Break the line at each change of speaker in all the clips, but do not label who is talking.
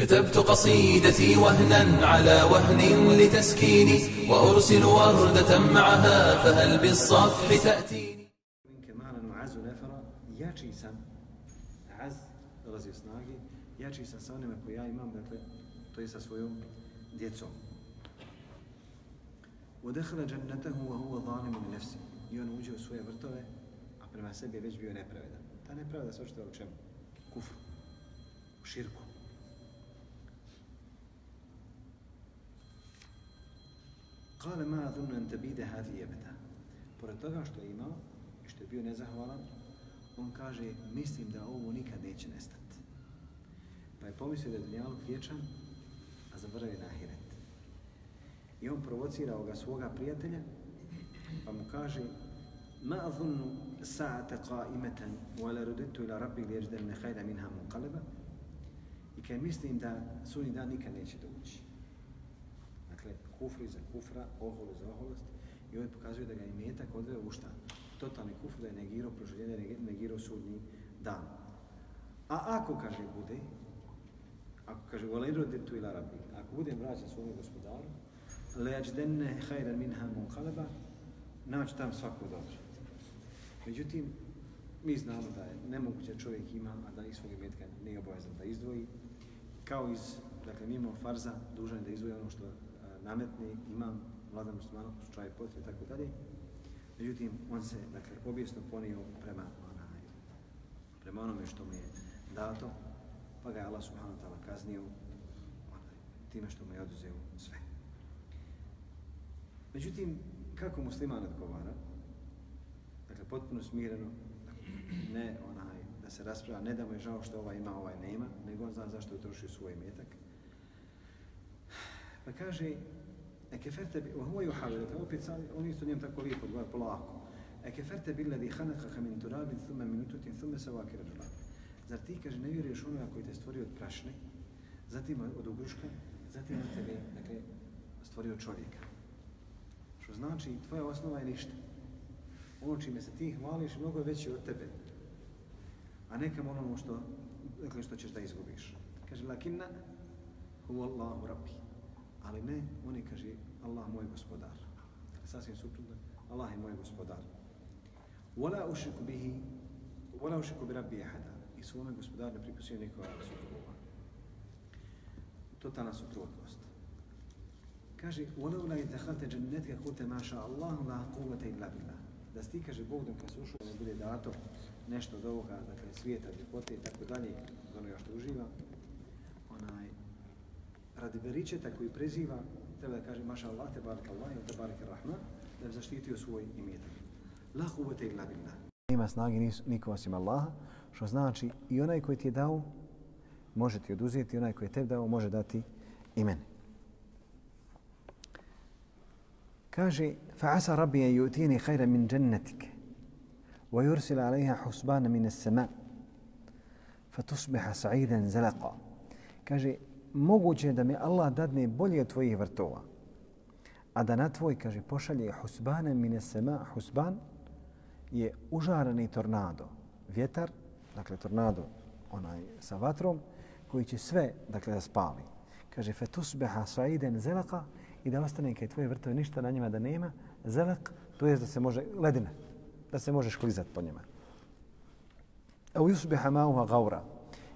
كتبت قصيدتي وهنا على وهن لتسكيني وأرسل وردة معها فهل بالصفح
تأتي من كمال المعز والأفرة ياتي سن عز رزي سناغي ياتي سن سانما كويا إمام دكلي طيسا سويو ديتسو ودخل جنته وهو ظالم لنفسه. يون وجهه وجه سويا برتوه أبرما سبي بيج بيو نبرا ويدا تا نبرا ويدا شم كفر. وشيركم Kale ma adhunnu en tebide hadi jebeta. Pored toga što je imao i što je bio nezahvalan, on kaže, mislim da ovo nikad neće nestati. Pa je pomislio da je dunjaluk vječan, a zaboravio na ahiret. I on provocirao ga svoga prijatelja, pa mu kaže, ma adhunnu sa'ata qa'imatan, wa la ruditu ila rabbi li ježdenne hajda minha munqaleba. I kaj mislim da sunni dan nikad neće doći. Kufri za kufra, oholu za oholost. I ovdje pokazuje da ga je metak odveo u šta? Totalni kufr da je negirao proživljenje, negirao sudnji dan. A ako, kaže, bude, ako kaže, volero detu ila rabbi, ako budem vraćan svome gospodaru, lejađdenne hajran minha munqaleba, naći tam svako dobro. Međutim, mi znamo da je nemoguće čovjek ima, a da iz svog imetka nije obavezan da izdvoji, kao iz, dakle, mimo farza, dužan je da izdvoji ono što nametne, imam, vladan muslimana, Čaj Potri i tako dalje. Međutim, on se, dakle, objesno ponio prema, onaj, prema onome što mu je dato, pa ga je Allah subhanahu wa ta'ala kaznio onaj, time što mu je oduzeo sve. Međutim, kako musliman odgovara? Dakle, potpuno smireno, ne onaj, da se rasprava, ne da mu je žao što ovaj ima, ovaj nema, nego on zna zašto je utrošio svoj metak. Pa kaže, e keferte bi, ovo je uhavio, dakle, opet sam, oni su njem tako lijepo odgovara, polako. E keferte bi ladi hanakaha min turabin, thume minututin, thume se ovakve rađula. Zar ti, kaže, ne vjeruješ onoga koji te stvorio od prašne, zatim od ugruška, zatim od tebe, dakle, stvorio čovjeka. Što znači, tvoja osnova je ništa. Ono čime se ti hvališ, mnogo je veće od tebe. A nekam onomu što, dakle, što ćeš da izgubiš. Kaže, lakinna, huvallahu rabbi. Ali ne, on je, kaže, Allah moj gospodar. Sasvim suprotno, Allah je moj gospodar. Wala ušiku bihi, wala ušiku bi rabbi ahada. I svome gospodar ne pripusuje nikoga suprotno. Totalna suprotnost. Kaže, وَلَوْلَا إِذْ دَخَلْتَ جَنَّتِكَ قُلْتَ مَا شَاءَ اللَّهُ لَا قُوَّةَ إِلَّا بِاللَّهِ Da si ti, kaže, Bog dok nas ušao, ne bude dato nešto od ovoga, dakle, svijeta, ljepote i tako dalje, od onoga što uživa, onaj, radi beričeta koji preziva, treba da kaže, maša Allah, te barak Allah, te barak Rahman, da bi zaštitio svoj imetak. La quvvete illa billah. Nema snage niko osim Allaha, što znači i onaj koji ti je dao, može ti oduzeti, onaj koji je tebi dao, može dati i mene. Kaže, فَعَسَ رَبِّي أَنْ يُؤْتِينِ خَيْرًا مِنْ جَنَّتِكَ وَيُرْسِلَ عَلَيْهَا حُسْبَانًا مِنَ السَّمَاءِ فَتُصْبِحَ سَعِيدًا زَلَقًا Kaže, moguće je da mi Allah dadne bolje od tvojih vrtova, a da na tvoj, kaže, pošalje husbanan mine sema, husban je užarani tornado, vjetar, dakle tornado onaj sa vatrom, koji će sve, dakle, da spali. Kaže, fetusbeha saiden zelaka i da ostane kaj tvoje vrtove ništa na njima da nema, zelak, to je da se može, ledina, da se možeš klizat po njima. A u yusbeha mauha gaura,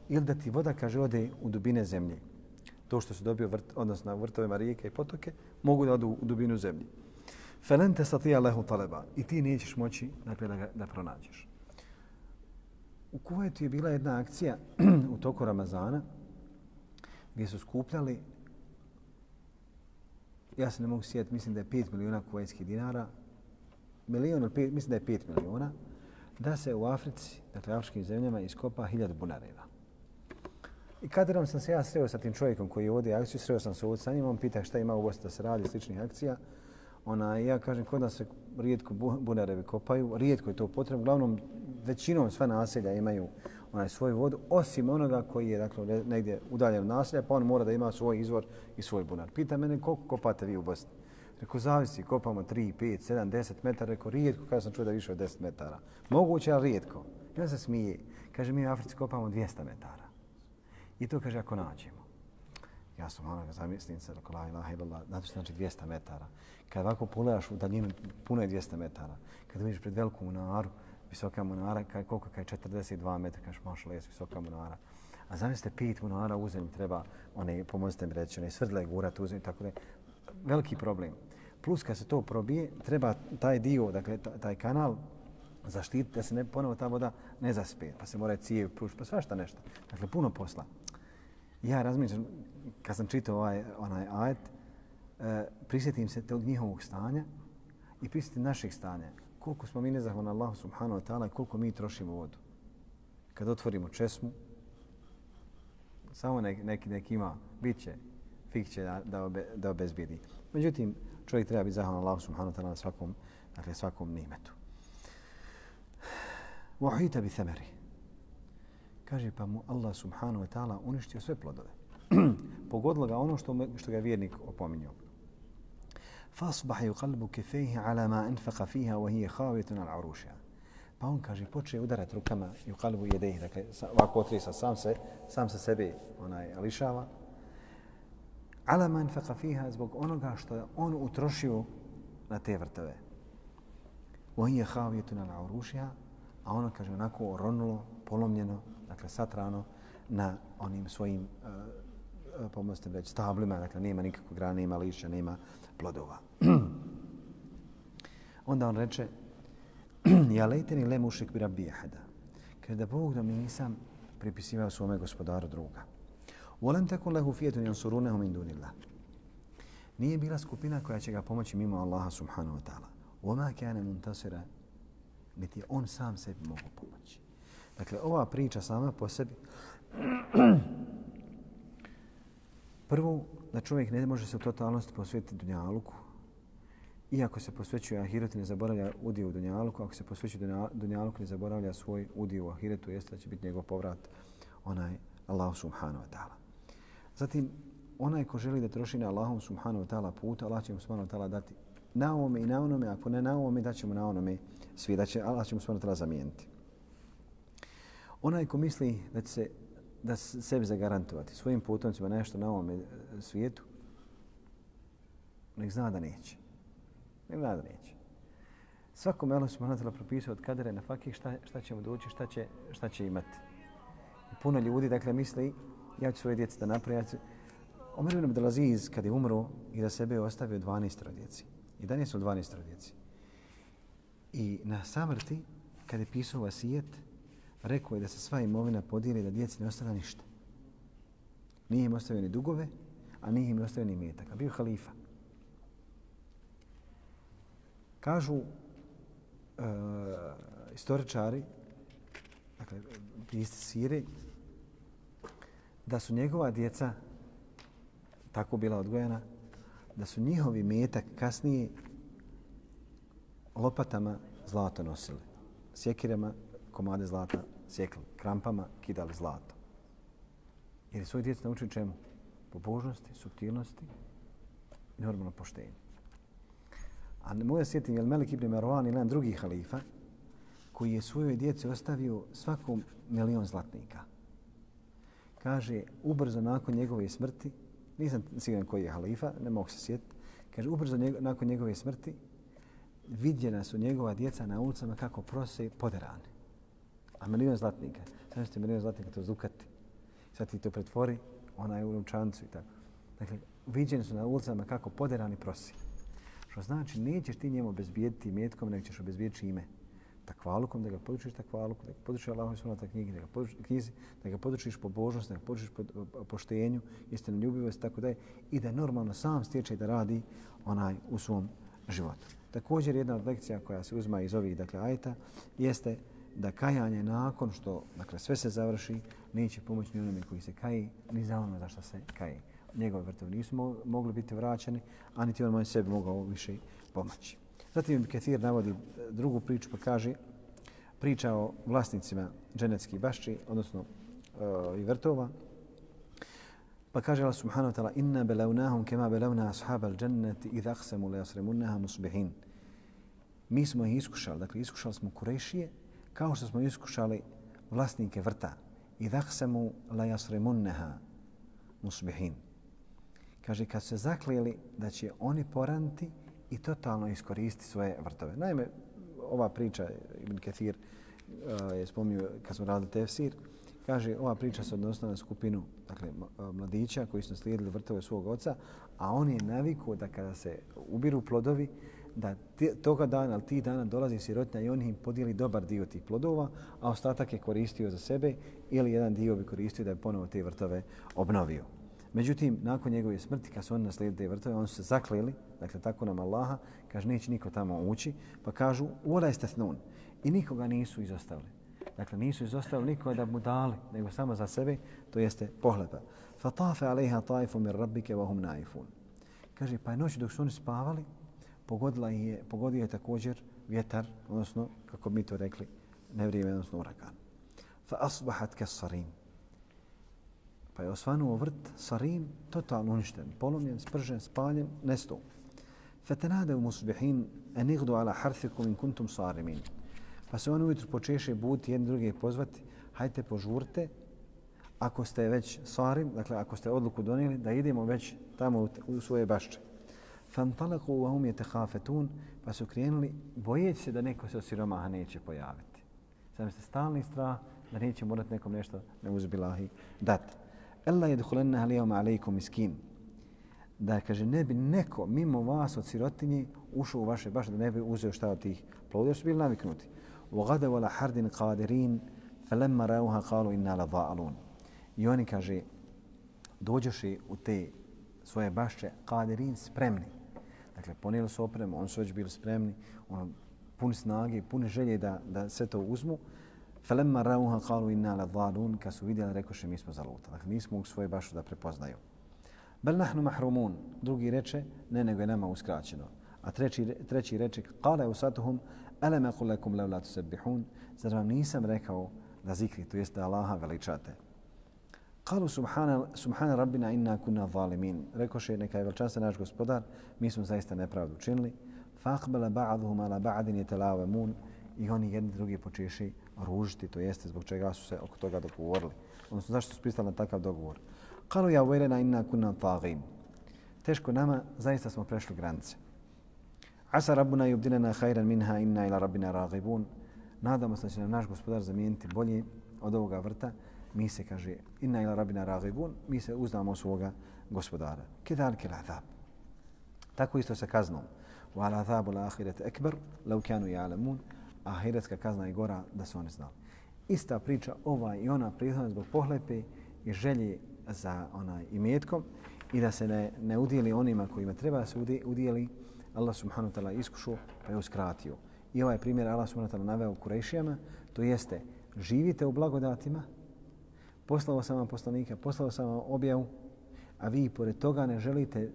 ili da ti voda, kaže, ode u dubine zemlje. To što se dobio, vrt, odnosno vrtovima rijeke i potoke, mogu da odu u dubinu zemlje. Felen te satija lehu taleba. I ti nećeš moći dakle, da, ga, da pronađeš. U Kuvajtu je bila jedna akcija u toku Ramazana gdje su skupljali ja se ne mogu sjetiti, mislim da je 5 miliona kuvajskih dinara, milion ili mislim da je 5 miliona, da se u Africi, dakle afričkim zemljama, iskopa hiljad bunareva. I kad sam se ja sreo sa tim čovjekom koji vodi akciju, sreo sam se ovdje sa njim, on pita šta ima u Bosni da se radi sličnih akcija. Ona, ja kažem, kod nas se rijetko bunarevi kopaju, rijetko je to potrebno, uglavnom većinom sva naselja imaju onaj svoju vodu, osim onoga koji je dakle, negdje udaljen naselja, pa on mora da ima svoj izvor i svoj bunar. Pita mene koliko kopate vi u Bosni? Rekao, zavisi, kopamo 3, 5, 7, 10 metara. Rekao, rijetko, kada sam čuo da više od 10 metara. Moguće, ali rijetko. I on se smije. Kaže, mi u Africi kopamo 200 metara. I to kaže ako nađemo. Ja sam onoga zamislim se, rekao, la ilaha illallah, znate što znači 200 metara. Kad ovako pogledaš u daljinu, puno je 200 metara. Kad vidiš pred veliku munaru, visoka munara, kaj, koliko kaj 42 metra, kažeš, maš les, visoka munara. A zamislite, pit munara u zemlji treba, one, pomozite mi reći, one svrdle gurati u zemlji, tako da je veliki problem. Plus, kad se to probije, treba taj dio, dakle, taj kanal, zaštititi da se ne ponovo ta voda ne zaspe, pa se mora cijev prušiti, pa svašta nešto. Dakle, puno posla. Ja razmišljam, kad sam čitao ovaj, onaj ajet, e, prisjetim se tog njihovog stanja i prisjetim naših stanja. Koliko smo mi nezahvalni Allahu subhanahu wa ta'ala i koliko mi trošimo vodu. Kad otvorimo česmu, samo neki, neki, neki ima, bit će, fik će da, da, obe, da obezbijedi. Međutim, čovjek treba biti zahvalan Allahu subhanahu wa ta'ala na svakom, dakle, svakom nimetu. Wahita bi thamari Kaže pa mu Allah subhanahu wa ta'ala uništio sve plodove. Pogodilo ga ono što, što ga vjernik opominjao. فاصبح يقلب كفيه على ما انفق فيها وهي خاويه على عروشها pa on kaže poče udarati rukama i u kalbu jede ih dakle ovako otrisa sam se sam se sebe onaj lišava ala man faqa fiha zbog onoga što je on utrošio na te vrtove wa hiya khawiyatun ala urushiha a ono kaže onako oronulo polomljeno dakle satrano na onim svojim e, e, uh, pomostim reći stablima dakle nema nikakvog grana nema lišća nema plodova onda on reče ja lejteni le mušik bi rabbi ahada Kaže da Bog da mi nisam pripisivao svome gospodaru druga Volem tako lehu fijetu jansurunehu min dunillah. Nije bila skupina koja će ga pomoći mimo Allaha subhanahu wa ta'ala. Oma kane muntasira, niti on sam sebi mogu pomoći. Dakle, ova priča sama po sebi, prvo, da čovjek ne može se u totalnosti posvetiti Dunjaluku, iako se posvećuje Ahiretu, ne zaboravlja udio u Dunjaluku, ako se posvećuje Dunjaluku, ne zaboravlja svoj udio u Ahiretu, jeste da će biti njegov povrat onaj Allah subhanahu wa ta'ala. Zatim, onaj ko želi da troši na Allahom subhanahu wa ta'ala puta, Allah će mu subhanahu wa ta'ala dati na ovome i na onome, ako ne na ovome, daćemo na onome svi, da će Allah će mu subhanahu wa zamijeniti. Onaj ko misli da će se da sebi zagarantovati svojim potomcima nešto na ovom svijetu, nek zna da neće. Nek zna da neće. Svakom Allah subhanahu wa ta'ala propisao od kadere na fakih šta, šta će mu doći, šta će, šta će imati. Puno ljudi, dakle, misli ja ću svoje djece da napravim. Ću... Omer ibn Abdelaziz, kad je umro i da sebe ostavio 12 djeci. I dan su 12 djeci. I na samrti, kada je pisao vasijet, rekao je da se sva imovina podijeli da djeci ne ostane ništa. Nije im ostavio ni dugove, a nije im ostavio ni metak. A bio halifa. Kažu uh, istoričari, dakle, pisci Sire, da su njegova djeca tako bila odgojena, da su njihovi metak kasnije lopatama zlato nosili. Sjekirama komade zlata sjekli, krampama kidali zlato. Jer je svoj djec naučio čemu? Pobožnosti, subtilnosti i normalno poštenje. A ne mogu da sjetim, je li Melik ibn Marwan ili drugi halifa koji je svojoj djeci ostavio svakom milion zlatnika kaže ubrzo nakon njegove smrti, nisam siguran koji je halifa, ne mogu se sjetiti, kaže ubrzo njego, nakon njegove smrti vidjena su njegova djeca na ulicama kako prose poderane. A milion zlatnika, sad ste milion zlatnika to zukati, sad ti to pretvori, ona je u novčancu i tako. Dakle, viđeni su na ulicama kako poderani prosi. Što znači, nećeš ti njemu obezbijediti metkom, nego ćeš obezbijediti ime takvalukom, da ga podučiš takvalukom, da ga podučiš Allahom svojom ta knjigi, da ga podučiš knjizi, da ga podučiš pobožnosti, da ga podučiš po, poštenju, istinu ljubivosti, tako da je, i da normalno sam stječe da radi onaj u svom životu. Također jedna od lekcija koja se uzma iz ovih dakle, ajta jeste da kajanje nakon što dakle, sve se završi neće pomoći ni onome koji se kaji, ni za ono za što se kaji. Njegove vrtovi nisu mogli biti vraćeni, a niti on moj sebi mogao više pomoći. Zatim Ketir navodi drugu priču pa kaže priča o vlasnicima dženeckih bašči, odnosno i i vrtova. Pa kaže Allah subhanahu wa ta'ala inna belawnahum kema belawna ashabal jannati idha aksamu la yasrimunha musbihin. Mi smo ih iskušali, dakle iskušali smo Kurešije kao što smo iskušali vlasnike vrta. Idha aksamu la yasrimunha musbihin. kaže kad se zaklijeli da će oni poranti i totalno iskoristi svoje vrtove. Naime, ova priča, Ibn Kathir eh, je spomnio kad smo radili tefsir, kaže ova priča se odnosila na skupinu dakle, eh, mladića koji su slijedili vrtove svog oca, a on je naviku da kada se ubiru plodovi, da toga dana, ali tih dana dolazi sirotinja i on im podijeli dobar dio tih plodova, a ostatak je koristio za sebe ili jedan dio bi koristio da je ponovo te vrtove obnovio. Međutim, nakon njegove smrti, kad su oni naslijedili te vrtove, oni su se zakleli, dakle tako nam Allaha, kaže neće niko tamo ući, pa kažu ula je thnun. I nikoga nisu izostavili. Dakle, nisu izostavili nikoga da mu dali, nego samo za sebe, to jeste pohlepa. Fatafe alejha taifu mir rabbike wa hum naifun. Kaže, pa je noć dok su oni spavali, pogodila je, pogodio je također vjetar, odnosno, kako mi to rekli, nevrijeme, odnosno urakan. Fa asbahat kasarim. Pa je osvanuo vrt sarim, totalno uništen, polomljen, spržen, spaljen, nestao. Fetenade u musbihin, enigdu ala harthikum in kuntum sarimin. Pa se oni ujutru počeše buti jedni drugi pozvati, hajte požurte, ako ste već sarim, dakle ako ste odluku donijeli, da idemo već tamo u svoje bašče. Fantalaku wa hum yatakhafetun, pa su krenuli bojeći se da neko se od siromaha neće pojaviti. Sam se stalni strah da neće morati nekom nešto ne uzbilahi dati. Ella yadkhulanna al-yawma alaykum miskin. Da kaže ne bi neko mimo vas od sirotinje ušao u vaše baš da ne bi uzeo šta od tih plodova su bili naviknuti. Wa gada wala hardin qadirin falamma rauha qalu inna la dha'alun. I oni kaže dođoše u te svoje bašče qadirin spremni. Dakle, ponijeli su opremu, oni su već bili spremni, ono, puni snage, puni želje da, da sve to uzmu. Falemma rauha qalu inna la dhalun, kad su vidjeli, rekoše mi smo zalutali. Dakle, nismo u svoje bašu da prepoznaju. Bel nahnu mahrumun, drugi reče, ne nego je nama uskraćeno. A treći, treći reče, kale usatuhum, eleme kulekum levla tusebbihun, zar vam nisam rekao da zikri, to jeste Allaha veličate. Kalu subhana, subhana rabbina inna kunna zalimin. Rekoše, neka je velčanstven naš gospodar, mi smo zaista nepravdu učinili. Faqbala ba'duhum ala ba'din yatalawamun i oni jedni drugi počeši ružiti, to jeste zbog čega su se oko toga dogovorili. Odnosno, zašto su pristali na takav dogovor? Kalu ja uverena inna kunna tagim. Teško nama, zaista smo prešli granice. Asa rabbuna yubdilana khayran minha inna ila rabbina ragibun. Nadamo se da će nam naš gospodar zamijeniti bolje od ovoga vrta. Mi se, kaže, inna ila rabbina ragibun, mi se uznamo svoga gospodara. Kedalke l'azab. Tako isto sa kaznom. Wa ala azabu la ahiret ekber, lau kanu ja'lamun ahiretska kazna je gora da su oni znali. Ista priča ova i ona prihodna zbog pohlepe i želje za onaj imetkom i da se ne, ne udijeli onima kojima treba da se udijeli, Allah subhanahu wa ta'ala iskušao pa je uskratio. I ovaj primjer Allah subhanahu wa ta'ala naveo u Kurešijama, to jeste živite u blagodatima, poslao sam vam poslanika, poslao sam vam objavu, a vi pored toga ne želite,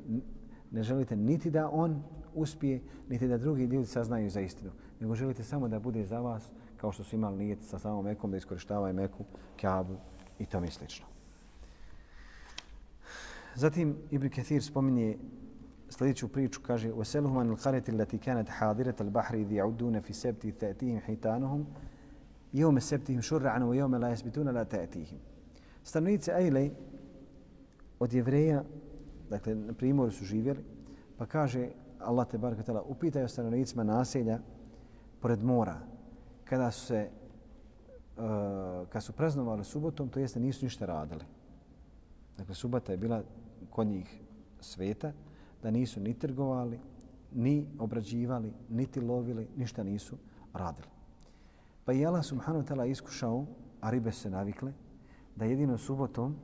ne želite niti da on uspije, niti da drugi ljudi saznaju za istinu nego želite samo da bude za vas kao što su imali nijet sa samom Mekom da iskorištavaju Meku, Kaabu i to mi slično. Zatim Ibn Kathir spominje sljedeću priču, kaže وَسَلُهُمْ عَنِ الْقَرَةِ الَّتِي كَانَتْ حَاضِرَةَ الْبَحْرِ إِذِ يَعُدُّونَ فِي سَبْتِ تَأْتِيهِمْ حِيتَانُهُمْ يَوْمَ سَبْتِهِمْ شُرَّعًا وَيَوْمَ لَا يَسْبِتُونَ لَا تَأْتِيهِمْ Stanovnici Ejle od jevreja, dakle na primoru su živjeli, pa kaže Allah te baraka upitaju stanovnicima naselja pored mora, kada su se uh, kad su praznovali subotom, to jeste nisu ništa radili. Dakle, subota je bila kod njih sveta, da nisu ni trgovali, ni obrađivali, niti lovili, ništa nisu radili. Pa i Allah subhanahu ta'ala iskušao, a ribe se navikle, da jedino subotom,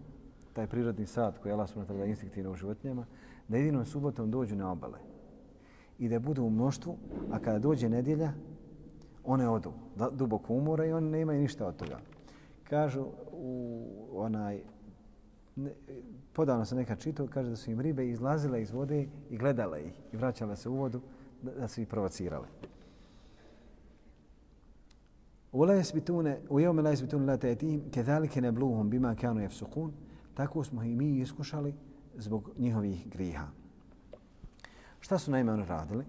taj prirodni sad koji je Allah subhanahu ta'ala instinktivno u životinjama, da jedino subotom dođu na obale i da budu u mnoštvu, a kada dođe nedjelja, one odu da, duboko umore i oni ne imaju ništa od toga. Kažu u onaj ne, podavno sam neka čitao, kaže da su im ribe izlazile iz vode i gledale ih i vraćale se u vodu da, da su ih provocirale. Ula jesbitune, u jevme la jesbitune la tetim, kedalike ne bima kanu jefsukun, tako smo i mi iskušali zbog njihovih griha. Šta su naime oni radili?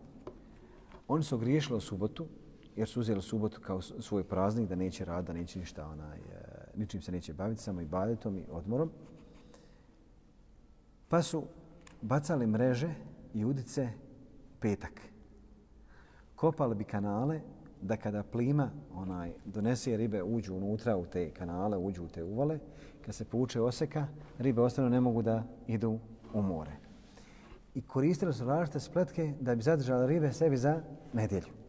Oni su griješili u subotu, jer su uzeli subotu kao svoj praznik, da neće rada, da neće ništa, onaj, e, ničim se neće baviti, samo i badetom i odmorom. Pa su bacali mreže i udice petak. Kopali bi kanale da kada plima onaj donese ribe uđu unutra u te kanale, uđu u te uvale, kad se povuče oseka, ribe ostanu ne mogu da idu u more. I koristili su različite spletke da bi zadržali ribe sebi za nedjelju.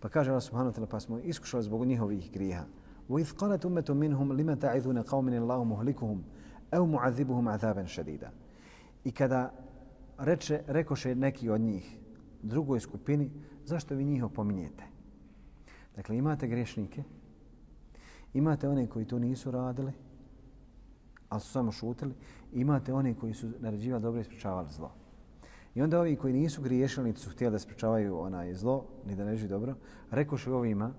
Pa kaže Allah subhanahu wa ta'ala, pa smo iskušali zbog njihovih grijeha. وَإِذْ قَالَتْ أُمَّةٌ مِّنْهُمْ لِمَ تَعِذُونَ قَوْمٍ اللَّهُ مُهْلِكُهُمْ أَوْ مُعَذِّبُهُمْ عَذَابًا شَدِيدًا I kada reče, rekoše neki od njih drugoj skupini, zašto vi njih opominjete? Dakle, imate grešnike, imate one koji to nisu radili, ali su samo šutili, imate one koji su naređivali dobro i sprečavali zlo. I onda ovi koji nisu griješili, niti su htjeli da sprečavaju onaj zlo, ni da ne dobro, rekoše ovima,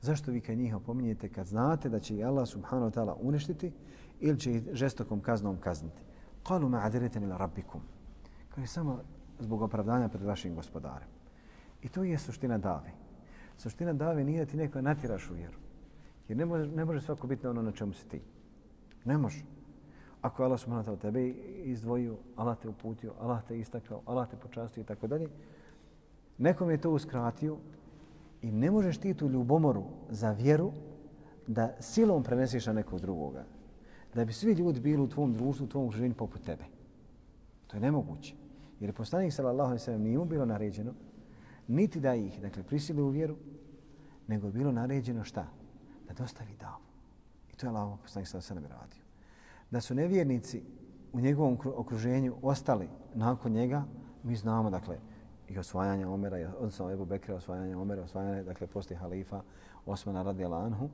zašto vi kad njih opominjete kad znate da će Allah subhanahu wa ta'ala uništiti ili će ih žestokom kaznom kazniti? Qalu ma'adireten ila rabbikum. Kaže samo zbog opravdanja pred vašim gospodarem. I to je suština dave. Suština dave nije da ti neko natiraš u vjeru. Jer ne može, ne može svako biti na ono na čemu si ti. Ne može. Ako je Allah subhanahu wa ta'ala tebe izdvojio, Allah te uputio, Allah te istakao, Allah te počastio i tako dalje, nekom je to uskratio i ne možeš ti tu ljubomoru za vjeru da silom prenesiš na nekog drugoga. Da bi svi ljudi bili u tvom društvu, u tvom okruženju poput tebe. To je nemoguće. Jer je poslanik sallallahu alejhi ve sellem nije mu bilo naređeno niti da ih, dakle, prisili u vjeru, nego je bilo naređeno šta? Da dostavi davu. I to je Allah poslanik sallallahu alejhi ve sellem radio. Da su nevjernici u njegovom okruženju ostali nakon njega, mi znamo, dakle, i osvajanje Omera, odnosno Ebu Bekra, osvajanje Omera, osvajanje, dakle, poslije halifa Osmana radi Anhu,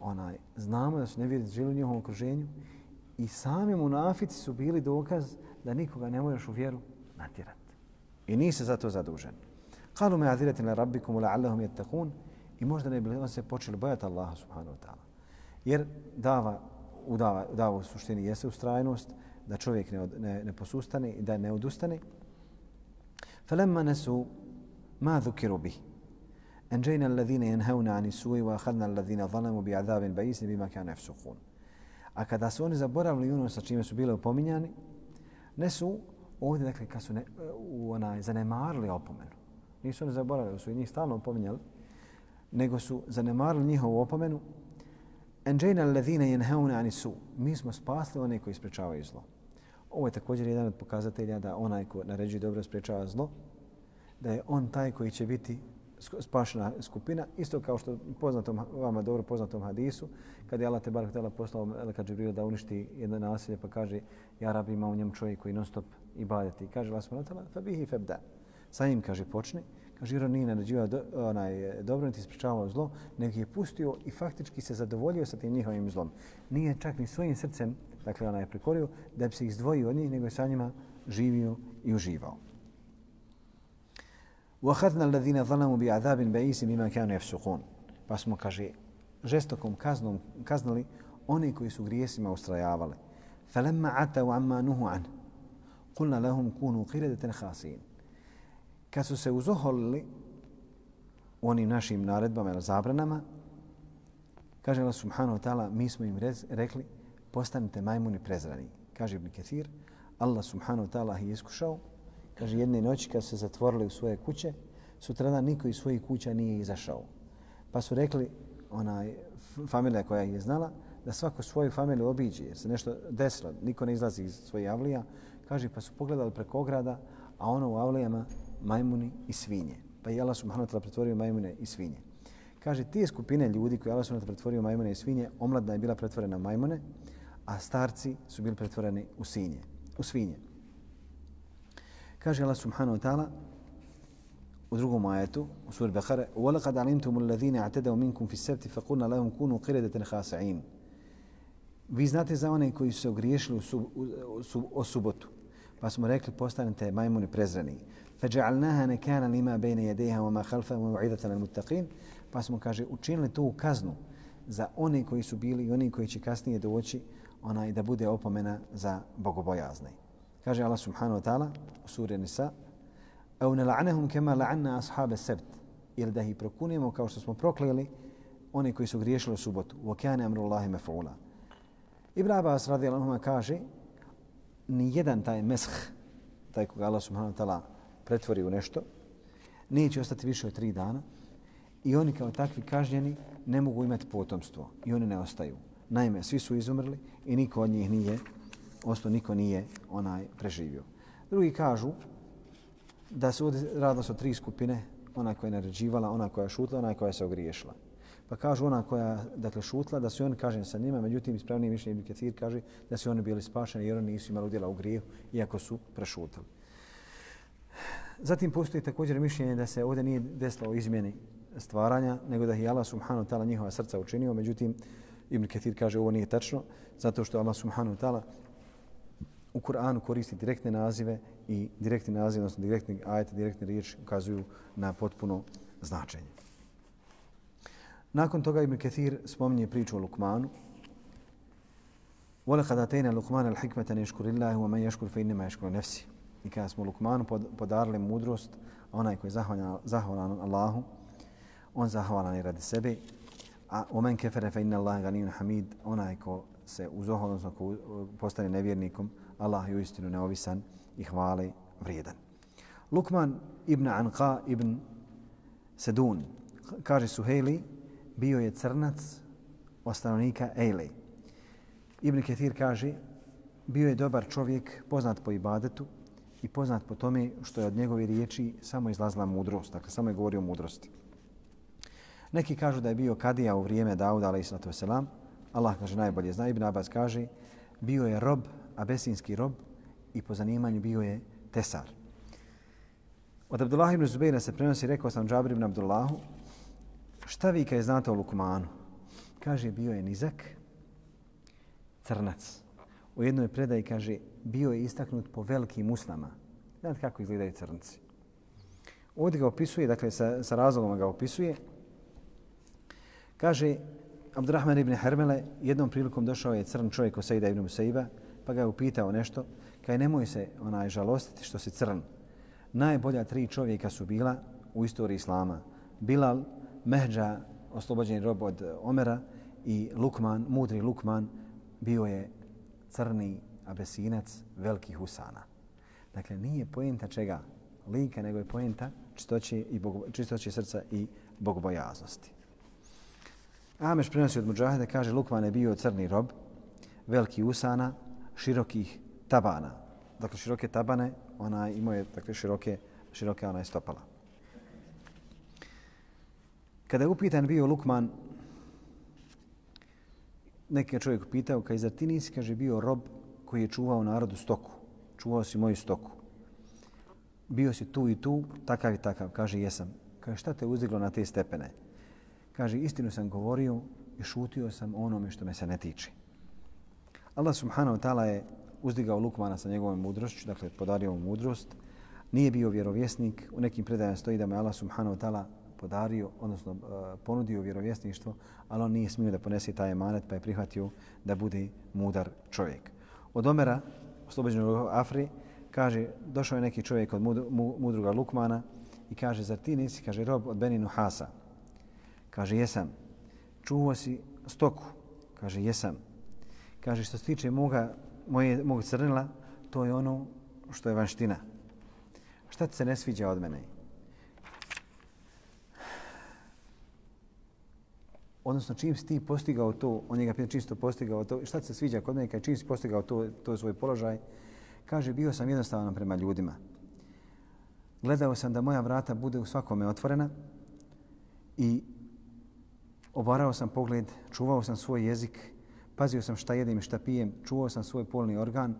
onaj, znamo da su nevjernici žili u njihovom okruženju i sami munafici su bili dokaz da nikoga ne možeš u vjeru natjerati. I nisi za to zadužen. Kalu me adirati na rabbikum la'allahum yattaqun i možda ne bi on se počeli bojati Allaha subhanahu wa ta'ala. Jer dava, u dava, dava u suštini jeste ustrajnost, da čovjek ne, ne, ne posustane i da ne odustane. فلما نسوا ما ذكروا به أنجينا الذين ينهون عن السوء وأخذنا الذين ظلموا بعذاب بئيس بما كانوا يفسقون A kada su oni zaboravili ono sa čime su bili upominjani, ne su ovdje, dakle, kad su ne, u onaj, zanemarili opomenu. Nisu oni zaboravili, su i njih stalno opominjali, nego su zanemarili njihovu opomenu. Enđejna ledhine jenheune ani su. Mi smo spasli one koji sprečavaju zlo. Ovo je također jedan od pokazatelja da onaj ko naređuje dobro sprečava zlo, da je on taj koji će biti spašena skupina, isto kao što poznatom, vama dobro poznatom hadisu, kad je Allah te barak tela poslao Eleka Džibrila da uništi jedno nasilje, pa kaže, ja rab ima u njem čovjek koji non stop ibadeti. I kaže Allah subhanahu wa ta'ala, fa bihi febda. Sa njim, kaže, počni Kaže, jer nije naređivao do, onaj, dobro, niti sprečavao zlo, nego je pustio i faktički se zadovoljio sa tim njihovim zlom. Nije čak ni svojim srcem, dakle, onaj je prikorio, da bi se izdvojio od njih, nego je sa njima živio i uživao. وَأَخَذْنَا الَّذِينَ ظَلَمُوا بِعَذَابٍ بَئِيسٍ بِمَا كَانُوا يَفْسُقُونَ Pa smo, kaže, žestokom kaznom kaznali oni koji su grijesima ustrajavali. فَلَمَّا عَتَوْا عَمَّا نُهُ عَنْ قُلْنَا لَهُمْ كُونُوا قِرَدَةً خَاسِينَ Kad su se uzoholili onim našim naredbama ili zabranama, kaže Allah subhanahu wa ta'ala, mi smo im rekli, postanite majmuni prezrani. Kaže Ibn Kathir, Allah subhanahu wa ta'ala je iskušao Kaže, jedne noći kad se zatvorili u svoje kuće, sutradan niko iz svojih kuća nije izašao. Pa su rekli, onaj familija koja je znala, da svako svoju familiju obiđe, jer se nešto desilo, niko ne izlazi iz svoje avlija. Kaže, pa su pogledali preko ograda, a ono u avlijama majmuni i svinje. Pa je Allah subhanahu wa ta'la pretvorio majmune i svinje. Kaže, tije skupine ljudi koji je Allah subhanahu wa ta'la pretvorio majmune i svinje, omladna je bila pretvorena majmune, a starci su bili pretvoreni u, sinje, u svinje. Kaže Allah subhanahu wa ta'ala u drugom ajetu u suri Bekare وَلَقَدْ عَلِمْتُمُ الَّذِينَ اَعْتَدَوْ مِنْكُمْ فِي السَّبْتِ فَقُلْنَا لَهُمْ كُونُوا قِرَدَةً خَاسَعِينَ Vi znate za one koji su se ogriješili u, sub, u, sub, o subotu. Pa smo rekli postanite majmuni prezreni. فَجَعَلْنَاهَا نَكَانَ لِمَا بَيْنَ يَدَيْهَا وَمَا خَلْفَهَا وَمُعِذَةً الْمُتَّقِينَ Pa smo, kaže, učinili tu kaznu za one koji su bili i oni koji će kasnije doći onaj da bude opomena za bogobojazne. Kaže Allah subhanahu wa ta'ala u suri Nisa أو نلعنهم كما لعنا أصحاب السبت ili da ih prokunimo kao što smo prokleli oni koji su griješili u subotu. وَكَانَ أَمْرُ اللَّهِ مَفْعُولًا Ibn Abbas radijallahu anhu kaže ni jedan taj mesh, taj koga Allah subhanahu wa ta'ala pretvori u nešto, neće ostati više od tri dana i oni kao takvi kažnjeni ne mogu imati potomstvo i oni ne ostaju. Naime, svi su izumrli i niko od njih nije, ostao niko nije onaj preživio. Drugi kažu da se ovdje radilo o tri skupine, ona koja je naređivala, ona koja je šutla, ona koja se ogriješila. Pa kažu ona koja dakle, šutla da su oni kažem sa njima, međutim ispravni mišljenje Ibn Kathir kaže da su oni bili spašeni jer oni nisu imali udjela u grijehu iako su prešutali. Zatim postoji također mišljenje da se ovdje nije desilo o izmjeni stvaranja, nego da je Allah subhanahu wa ta'ala njihova srca učinio. Međutim, Ibn Kathir kaže ovo nije tačno, zato što Allah subhanahu wa ta'ala u Kur'anu koristi direktne nazive i direktni naziv, odnosno direktni ajet, direktne riječi ukazuju na potpuno značenje. Nakon toga Ibn Kathir spominje priču o Lukmanu. وَلَقَدْ أَتَيْنَا لُقْمَانَ الْحِكْمَةَ نَيْشْكُرِ اللَّهِ وَمَنْ يَشْكُرْ فَإِنَّمَا يَشْكُرُ نَفْسِ I kada smo Lukmanu podarili mudrost, onaj koji je zahvalan, zahvalan Allahu, on zahvalan je radi sebe, a وَمَنْ كَفَرَ فَإِنَّ اللَّهِ غَنِيٌ حَمِيدٌ Onaj ko se uzohval, odnosno ko postane nevjernikom, Allah je uistinu neovisan i hvale vrijedan. Lukman ibn Anqa ibn Sedun kaže Suhejli, bio je crnac od stanovnika Ejlej. Ibn Ketir kaže, bio je dobar čovjek, poznat po ibadetu i poznat po tome što je od njegove riječi samo izlazila mudrost, dakle samo je govorio o mudrosti. Neki kažu da je bio kadija u vrijeme Dauda, ali islatu selam. Allah kaže najbolje zna. Ibn Abbas kaže, bio je rob, abesinski rob i po zanimanju bio je tesar. Od Abdullah ibn Zubeira se prenosi, rekao sam Džabir ibn Abdullahu, šta vi kad znate o Lukmanu? Kaže, bio je nizak, crnac. U jednoj predaji kaže, bio je istaknut po velikim usnama. Znate kako izgledaju crnci? Ovdje ga opisuje, dakle sa, sa razlogom ga opisuje. Kaže, Abdurrahman ibn Hermele, jednom prilikom došao je crn čovjek Osejda ibn Musaiba, pa ga je upitao nešto, kaj nemoj se onaj žalostiti što si crn. Najbolja tri čovjeka su bila u istoriji Islama. Bilal, Mehđa, oslobođeni rob od e, Omera i Lukman, mudri Lukman, bio je crni abesinac velikih Husana. Dakle, nije pojenta čega lika, nego je pojenta čistoće, i bog, čistoće srca i bogobojaznosti. Ameš prenosi od Mujahide, kaže Lukman je bio crni rob, veliki usana, širokih tabana. Dakle, široke tabane, ona imao je dakle, široke, široke ona je stopala. Kada je upitan bio Lukman, neki čovjek pitao, kaj zar ti nisi, kaže, bio rob koji je čuvao narodu stoku. Čuvao si moju stoku. Bio si tu i tu, takav i takav. Kaže, jesam. Kaže, šta te uzdiglo na te stepene? Kaže, istinu sam govorio i šutio sam onome što me se ne tiče. Allah subhanahu wa ta'ala je uzdigao Lukmana sa njegovom mudrošću, dakle podario mu mudrost. Nije bio vjerovjesnik. U nekim predajama stoji da je Allah subhanahu wa ta'ala podario, odnosno e, ponudio vjerovjesništvo, ali on nije smio da ponese taj emanet pa je prihvatio da bude mudar čovjek. Od Omera, oslobođenog Afri, kaže, došao je neki čovjek od mudruga Lukmana i kaže, zar ti nisi, kaže, rob od Beninu Hasa? Kaže, jesam. Čuvao si stoku? Kaže, jesam. Kaže, što se tiče moga, moje, mog crnila, to je ono što je vanština. Šta ti se ne sviđa od mene? Odnosno, čim si ti postigao to, on njega pita čim si to postigao to, šta ti se sviđa kod mene, čim si postigao to, to je svoj položaj, kaže, bio sam jednostavan prema ljudima. Gledao sam da moja vrata bude u svakome otvorena i obarao sam pogled, čuvao sam svoj jezik, pazio sam šta jedem i šta pijem, čuvao sam svoj polni organ,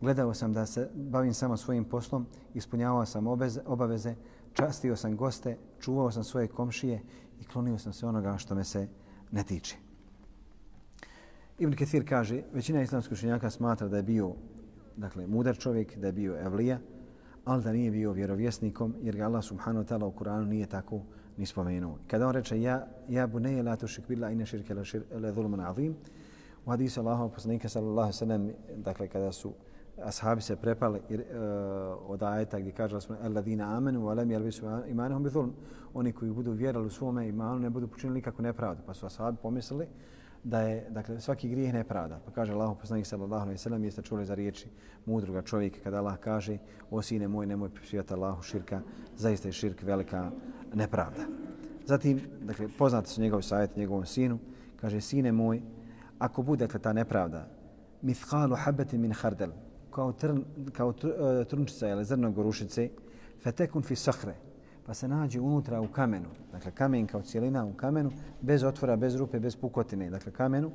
gledao sam da se bavim samo svojim poslom, ispunjavao sam obaveze, obaveze, častio sam goste, čuvao sam svoje komšije i klonio sam se onoga što me se ne tiče. Ibn Kathir kaže, većina islamskih učenjaka smatra da je bio dakle, mudar čovjek, da je bio evlija, ali da nije bio vjerovjesnikom, jer ga Allah subhanahu wa ta'ala u Kur'anu nije tako ni spomenuo. Kada on reče, ja, ja bu la tušik bila ina širke la, šir, la zulman azim, u hadisu Allahov poslanika sallallahu sallam, dakle kada su ashabi se prepali uh, od ajeta gdje kaže smo alladina amanu wa lam yalbisu imanuhum bi zulm oni koji budu vjerovali u svome imanu ne budu počinili nikakvu nepravdu pa su ashabi pomislili da je dakle svaki grijeh nepravda. Pa kaže Allahu poslanik sallallahu alejhi ve sellem jeste čuli za riječi mudroga čovjeka kada Allah kaže: "O sine moj, nemoj pripisivati Allahu širka, zaista je širk velika nepravda." Zatim, dakle, poznate su njegovi savjeti njegovom sinu, kaže, sine moj, ako bude dakle, ta nepravda, mithqalu habatin min khardal kao, trn, kao tr, uh, trunčica ili zrno gorušice, fetekun fi sahre, pa se nađe unutra u kamenu, dakle kamen kao cijelina u kamenu, bez otvora, bez rupe, bez pukotine, dakle kamenu,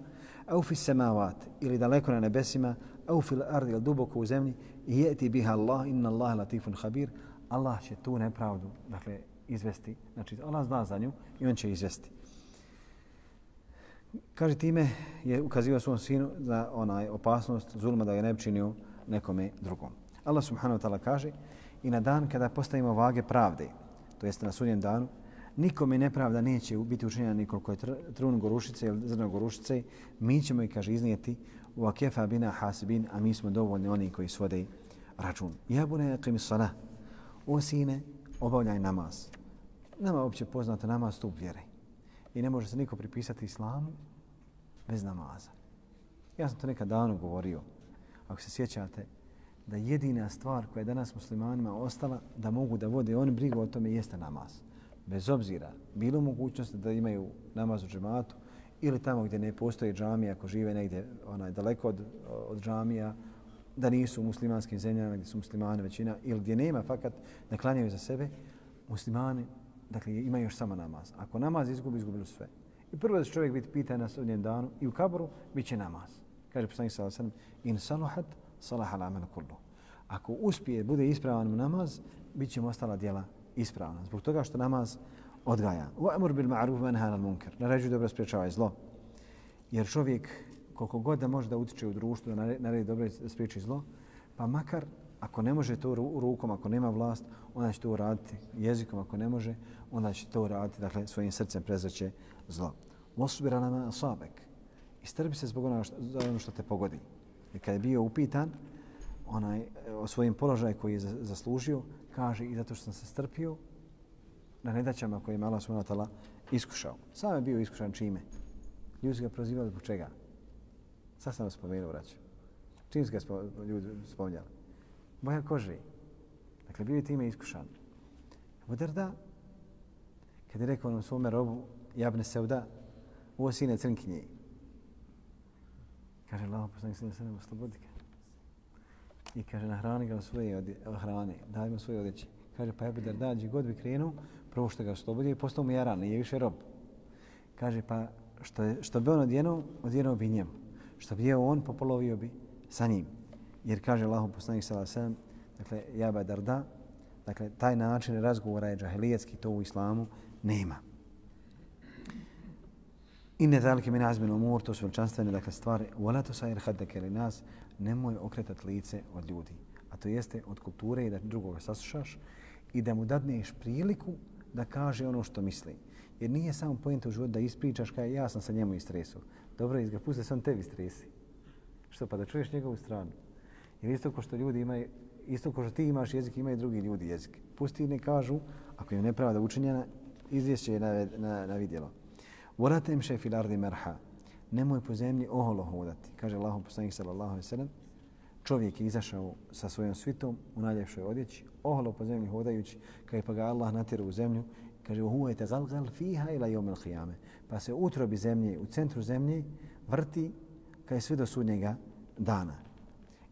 au fi semavat, ili daleko na nebesima, au fil ardi, ili duboko u zemlji, i jeti biha Allah, inna Allah latifun habir, Allah će tu nepravdu, dakle, izvesti. Znači, Allah zna za nju i on će izvesti. Kaže, time je ukazivao svom sinu za onaj opasnost zulma da je ne činio nekome drugom. Allah subhanahu wa ta'ala kaže i na dan kada postavimo vage pravde, to jeste na sudnjem danu, nikome nepravda neće biti učinjena nikoliko je trun gorušice ili zrno gorušice, mi ćemo i kaže iznijeti u akefa bina hasibin, a mi smo dovoljni oni koji svode račun. Jabune qim salah, o sine, obavljaj namaz. Nama je opće poznato namaz stup vjere. I ne može se niko pripisati islamu bez namaza. Ja sam to nekad davno govorio, ako se sjećate, da jedina stvar koja je danas muslimanima ostala da mogu da vode oni brigu o tome jeste namaz. Bez obzira, bilo mogućnosti da imaju namaz u džematu ili tamo gdje ne postoji džamija, ako žive negdje onaj, daleko od, od džamija, da nisu u muslimanskim zemljama gdje su muslimani većina ili gdje nema fakat da klanjaju za sebe, muslimani dakle, imaju još samo namaz. Ako namaz izgubi, izgubili sve. I prvo da će čovjek biti pitan na sudnjem danu i u kaboru, bit će namaz. Kaže poslanik sallallahu alejhi ve sellem: "In salahat salaha al-amal kullu." Ako uspije bude ispravan namaz, biće mu ostala djela ispravna. Zbog toga što namaz odgaja. Wa amr bil ma'ruf wa nahy anil munkar. Naređuje dobro sprečavaj zlo. Jer čovjek koliko god da može da utiče u društvu da naredi dobro da spriječi zlo, pa makar ako ne može to rukom, ako nema vlast, onda će to uraditi jezikom, ako ne može, onda će to uraditi, dakle, svojim srcem prezreće zlo. Wasbir ala ma sabek. I strpi se zbog onoga što, ono što te pogodi. I kad je bio upitan onaj, o svojim položaju koji je zaslužio, kaže i zato što sam se strpio na nedaćama koje je Allah subhanahu iskušao. Sam je bio iskušan čime? Ljudi su ga prozivali zbog čega? Sad sam vas spomenuo, vraću. Čim su ga ljudi spominjali? Boja kože. Dakle, bio je time iskušan. Abu Darda, kad je rekao nam svome robu, jabne seuda, ovo sine crnkinje. Kaže, Allah, poslanik se ne oslobodi ga. I kaže, nahrani ga svoje od eh, hrane, daj mu svoje odjeće. Kaže, pa Abu Darda, gdje god bi krenuo, prvo što ga oslobodi, je postao mu jaran, nije više rob. Kaže, pa što, je, što bi on odjenuo, odjenuo bi njemu. Što bi je on, popolovio bi sa njim. Jer kaže Allahu poslanik sallallahu alejhi ve sellem, dakle ja darda, dakle taj način razgovora je džahilijetski to u islamu nema. Inne zalike min azmin umur, to su veličanstvene dakle, stvari. Wala to sajir haddeke li nas, nemoj okretat lice od ljudi. A to jeste od kulture i da drugoga saslušaš i da mu dadneš priliku da kaže ono što misli. Jer nije samo pojenta u životu da ispričaš kaj ja sam sa njemu istresu. Dobro, izga, pusti sam tebi stresi. Što pa da čuješ njegovu stranu. Jer isto ko što ljudi imaju, isto ko što ti imaš jezik, imaju drugi ljudi jezik. Pusti ne kažu, ako im nepravda učinjena, izvješće je na, na, na vidjelo. Volate im še fil ardi merha. Nemoj po zemlji oholo hodati. Kaže Allahu poslanik sallallahu alaihi sallam. Čovjek je izašao sa svojom svitom u najljepšoj odjeći, oholo po zemlji hodajući, kaže pa ga Allah natjera u zemlju, kaže uhujete galgal fiha ila yawm al-qiyamah Pa se utrobi zemlje, u centru zemlje, vrti, kaže sve do sudnjega dana.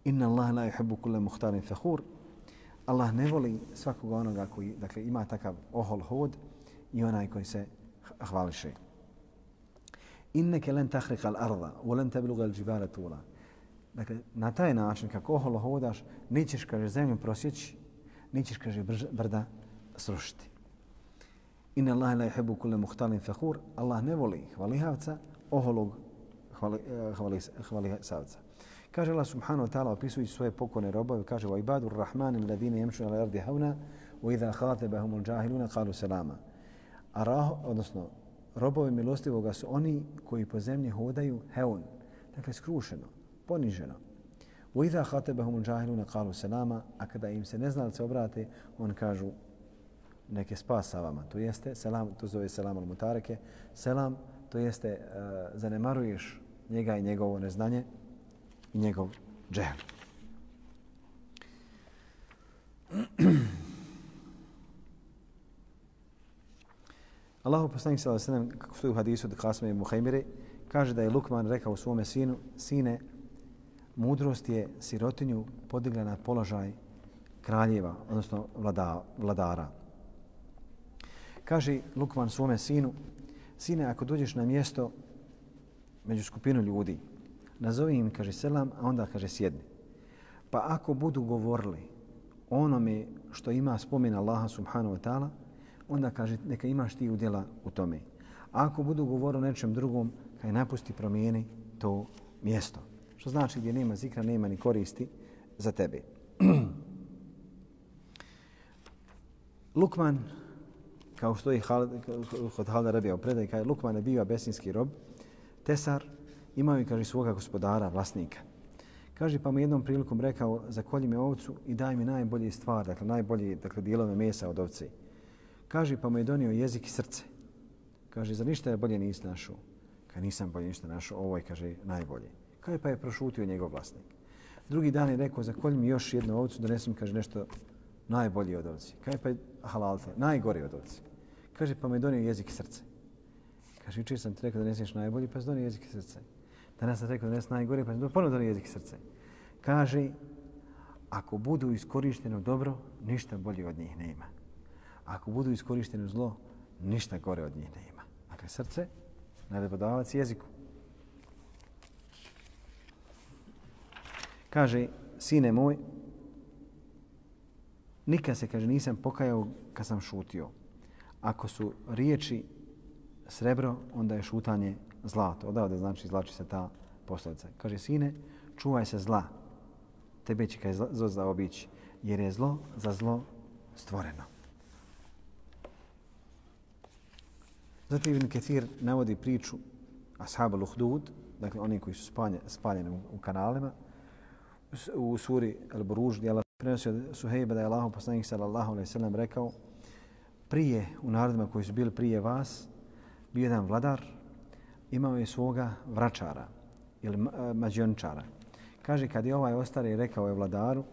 Inna Allah la yuhibbu kulla muhtarin fakhur. Allah ne voli svakog onoga koji dakle ima takav ohol hod i onaj koji se hvališe inneke len tahrika al-ardha wa lan tablugha al-jibala tula. Dakle, na taj način kako oholo hodaš, nećeš, kaže, zemlju prosjeći, nećeš, kaže, brda srušiti. Inna Allahe la yuhibbu kulla muhtalin fakhur. Allah ne voli hvalihavca, oholog hvali, eh, hvali, hvali savca. Kaže Allah subhanahu wa ta'ala opisujući svoje pokone robove, kaže wa ibadur rahman alladhina yamshuna ala ardi hauna wa idha khatabahum al-jahiluna qalu salama. Arah, odnosno robovi milostivoga su oni koji po zemlji hodaju heun, dakle skrušeno, poniženo. وَإِذَا idha الْجَاهِلُونَ al-jahiluna qalu salama, a kada im se neznalice obrate, on kažu neke spasa vama. To jeste selam, to zove selam al-mutareke, selam to jeste uh, zanemaruješ njega i njegovo neznanje i njegov džehl. Allahu poslanik sallallahu alejhi ve sellem kako stoji u hadisu od Kasme i Muhaimire kaže da je Lukman rekao svome sinu sine mudrost je sirotinju podigla na položaj kraljeva odnosno vlada, vladara. Kaže Lukman svome sinu sine ako dođeš na mjesto među skupinu ljudi nazovi im kaže selam a onda kaže sjedni. Pa ako budu govorili onome što ima spomen Allaha subhanahu wa ta'ala onda kaže neka imaš ti udjela u tome. A ako budu govorili o nečem drugom, kaj napusti promijeni to mjesto. Što znači gdje nema zikra, nema ni koristi za tebe. Lukman, kao što je kod Halda Rabija u predaj, kaj Lukman je bio abesinski rob, tesar, imao je, kaže, svoga gospodara, vlasnika. Kaže, pa mu jednom prilikom rekao, zakolji me ovcu i daj mi najbolje stvar, dakle, najbolji dakle, dijelove mesa od ovce. Kaže, pa mu je donio jezik i srce. Kaže, za ništa je bolje nisi našao? Kaže, nisam bolje ništa našao, ovo je, kaže, najbolje. Kaže, pa je prošutio njegov vlasnik. Drugi dan je rekao, za mi još jednu ovcu, donesem, kaže, nešto najbolje od ovci. Kaže, pa je halalte, najgori od ovci. Kaže, pa mu je donio jezik i srce. Kaže, učer sam ti rekao da neseš najbolji, pa je donio jezik i srce. Danas sam rekao da nes najgori, pa je ponovno donio jezik i srce. Kaže, ako budu iskorišteno dobro, ništa bolje od njih nema ako budu iskorišteni zlo, ništa gore od njih ne ima. Dakle, srce, nadebodavac jeziku. Kaže, sine moj, nikad se, kaže, nisam pokajao kad sam šutio. Ako su riječi srebro, onda je šutanje zlato. Odavde znači izlači se ta posljedica. Kaže, sine, čuvaj se zla. Tebe će kaj zlo zaobići. Jer je zlo za zlo stvoreno. Zatim Ibn Ketir navodi priču Ashab al-Uhdud, dakle oni koji su spanje, spaljeni u, u kanalima, u suri Al-Buruž, gdje Allah prenosi od Suhejba da je Allah poslanik sallallahu alaihi sallam rekao prije u narodima koji su bili prije vas, bio jedan vladar, imao je svoga vračara ili e, mađiončara. Kaže, kad je ovaj ostari rekao je vladaru,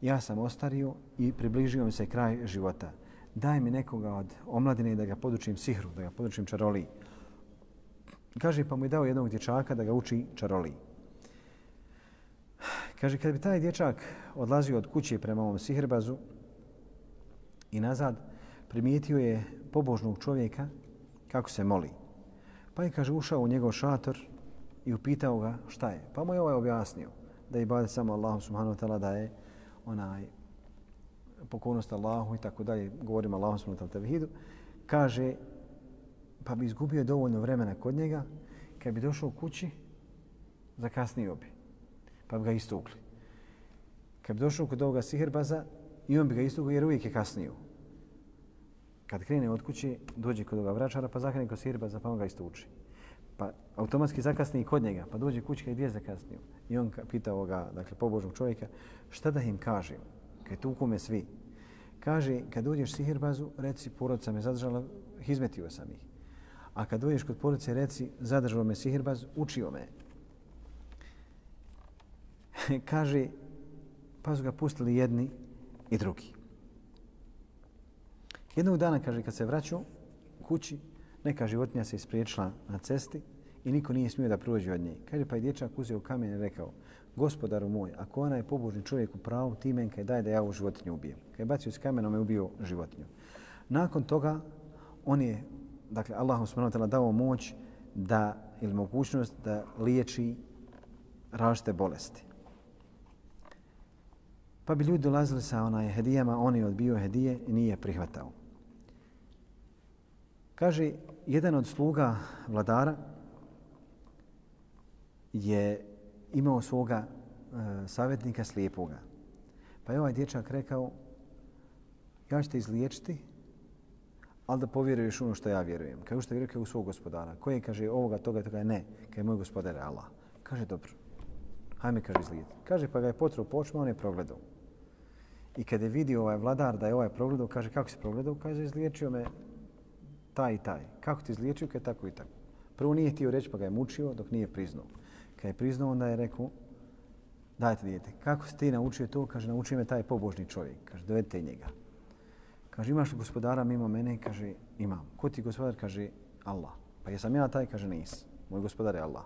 ja sam ostario i približio mi se kraj života daj mi nekoga od omladine da ga podučim sihru, da ga podučim čaroliji. Kaže, pa mu je dao jednog dječaka da ga uči čaroliji. Kaže, kad bi taj dječak odlazio od kuće prema ovom sihrbazu i nazad, primijetio je pobožnog čovjeka kako se moli. Pa je, kaže, ušao u njegov šator i upitao ga šta je. Pa mu je ovaj objasnio da je bade samo Allah subhanahu wa ta'ala da je onaj pokornost Allahu i tako dalje, govorimo Allahom smo na tevhidu, kaže, pa bi izgubio dovoljno vremena kod njega, kad bi došao kući, zakasnio bi, pa bi ga istukli. Kad bi došao kod ovoga siherbaza, i on bi ga istukli jer uvijek je kasnio. Kad krene od kuće, dođe kod ovoga vračara, pa zakrene kod sihrbaza, pa on ga istuči. Pa automatski zakasni i kod njega, pa dođe kući kad je zakasnio. I on pita ovoga, dakle, pobožnog čovjeka, šta da im kažem? Kaj tuku me svi. Kaže, kad uđeš sihirbazu, reci, porodica me zadržala, izmetio sam ih. A kad uđeš kod porodice, reci, zadržao me sihirbaz, učio me. Kaže, pa su ga pustili jedni i drugi. Jednog dana, kaže, kad se vraćao kući, neka životinja se ispriječila na cesti i niko nije smio da prođe od nje. Kaže, pa je dječak uzeo kamen i rekao, gospodaru moj, ako ona je pobožni čovjek u pravu, ti men kaj daj da ja ovu životinju ubijem. Kad je bacio s kamenom je ubio životinju. Nakon toga, on je, dakle, Allah subhanahu dao moć da, ili mogućnost da liječi različite bolesti. Pa bi ljudi dolazili sa onaj hedijama, on je odbio hedije i nije prihvatao. Kaže, jedan od sluga vladara je imao svoga e, savjetnika slijepoga. Pa je ovaj dječak rekao, ja ću te izliječiti, ali da povjeruješ ono što ja vjerujem. Kaže, što vjeruje u svog gospodara. Koji kaže ovoga, toga, toga, ne. Kaže, moj gospodar je Allah. Kaže, dobro. Hajme, kaže, izlijeti. Kaže, pa ga je potro počma, on je progledao. I kad je vidio ovaj vladar da je ovaj progledao, kaže, kako si progledao? Kaže, izliječio me taj i taj. Kako ti izliječio? Kaže, tako i tako. Prvo nije htio reći pa ga je mučio dok nije priznao. Kad je priznao onda je rekao dajte dijete. Kako si ti naučio to? Kaže, naučio me taj pobožni čovjek. Kaže, dovedite njega. Kaže, imaš li gospodara mimo mene? Kaže, imam. Ko ti gospodar? Kaže, Allah. Pa jesam ja taj? Kaže, nis. Moj gospodar je Allah.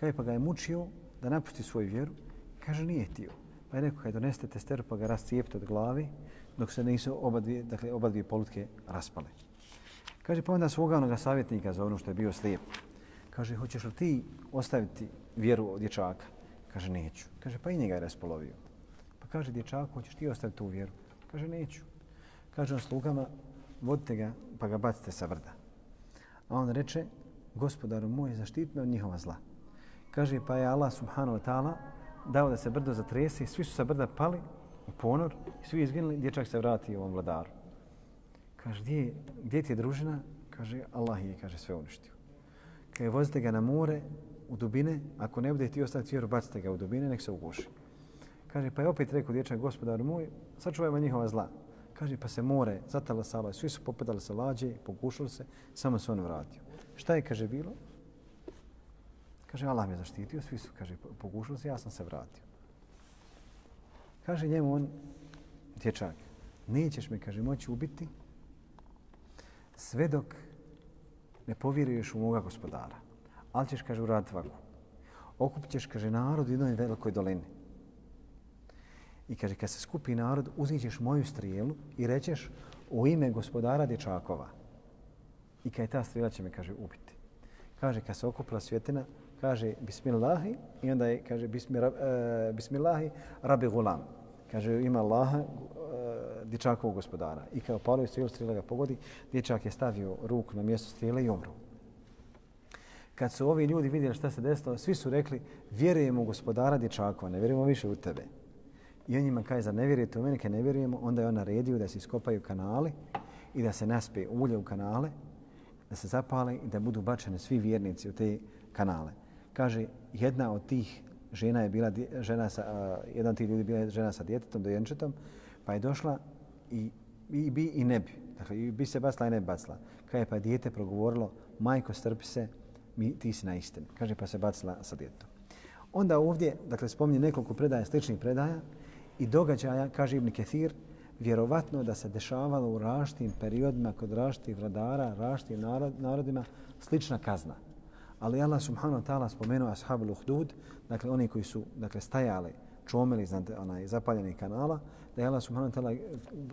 Kaže, pa ga je mučio da napusti svoju vjeru. Kaže, nije htio. Pa je rekao, kaj doneste tester pa ga rascijepite od glavi dok se nisu oba dvije, dakle, oba dvije polutke raspale. Kaže, pa onda svoga onoga savjetnika za ono što je bio slijep. Kaže, hoćeš li ti ostaviti vjeru od dječaka? Kaže, neću. Kaže, pa i njega je raspolovio. Pa kaže, dječaku, hoćeš ti ostaviti tu vjeru? Kaže, neću. Kaže on slugama, vodite ga pa ga bacite sa vrda. A on reče, gospodaru moj, zaštiti me od njihova zla. Kaže, pa je Allah subhanahu wa ta'ala dao da se brdo zatrese i svi su sa brda pali u ponor i svi izginuli, dječak se vrati ovom vladaru. Kaže, gdje, gdje ti je družina? Kaže, Allah je, kaže, sve uništio. Kaže, vozite ga na more, u dubine, ako ne bude ti ostati vjeru, bacite ga u dubine, nek se uguši. Kaže, pa je opet rekao dječak, gospodar moj, sačuvajmo njihova zla. Kaže, pa se more zatala sala, svi su popadali sa lađe, pogušili se, samo se on vratio. Šta je, kaže, bilo? Kaže, Allah me zaštitio, svi su, kaže, pogušili se, ja sam se vratio. Kaže njemu on, dječak, nećeš me, kaže, moći ubiti sve dok ne povjeruješ u moga gospodara ali ćeš, kaže, uraditi ovako. Okupit ćeš, kaže, narod u jednoj velikoj dolini. I kaže, kad se skupi narod, uzićeš moju strijelu i rećeš u ime gospodara dječakova. I kad ta strijela će me, kaže, ubiti. Kaže, kad se okupila svjetina, kaže, bismillahi, i onda je, kaže, bismi, uh, bismillahi, rabi gulam. Kaže, ima Allaha, uh, dječakovog gospodara. I kad palio strijelu, strijela ga pogodi, dječak je stavio ruku na mjesto strijele i umro. Kad su ovi ljudi vidjeli šta se desilo, svi su rekli vjerujemo u gospodara dječakova, ne vjerujemo više u tebe. I on njima kaže, za ne vjerujete u mene, kad ne vjerujemo, onda je on naredio da se iskopaju kanali i da se naspe ulje u kanale, da se zapale i da budu bačene svi vjernici u te kanale. Kaže, jedna od tih žena je bila žena sa, uh, jedan od tih ljudi bila žena sa djetetom, dojenčetom, pa je došla i, i bi i ne bi. Dakle, i bi se bacila i ne bi bacila. Kaj pa je pa dijete progovorilo, majko strpi se, mi, ti si na istini. Kaže pa se bacila sa djetom. Onda ovdje, dakle, spominje nekoliko predaja, sličnih predaja i događaja, kaže Ibn Kethir, vjerovatno da se dešavalo u raštim periodima kod raštih vladara, raštim narod, narodima, slična kazna. Ali Allah subhanahu wa ta'ala spomenuo ashabul uhdud, dakle oni koji su dakle, stajali, čomili iznad onaj zapaljeni kanala, da je Allah subhanahu wa ta'ala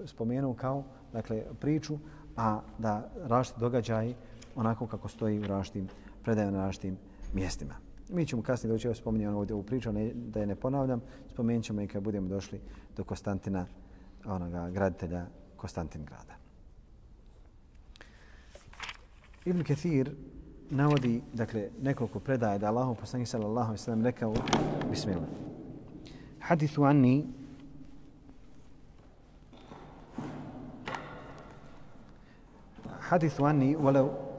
spomenuo kao dakle, priču, a da rašti događaji onako kako stoji u raštim predaje na našim mjestima. Mi ćemo kasnije doći, evo spominjamo ovdje ovu priču, ne, da je ne ponavljam, spomenut ćemo i kad budemo došli do Konstantina, onoga graditelja Konstantin grada. Ibn Kathir navodi dakle, nekoliko predaje da Allahu poslanih sallallahu alaihi sallam rekao Bismillah. Hadithu anni Hadithu anni walau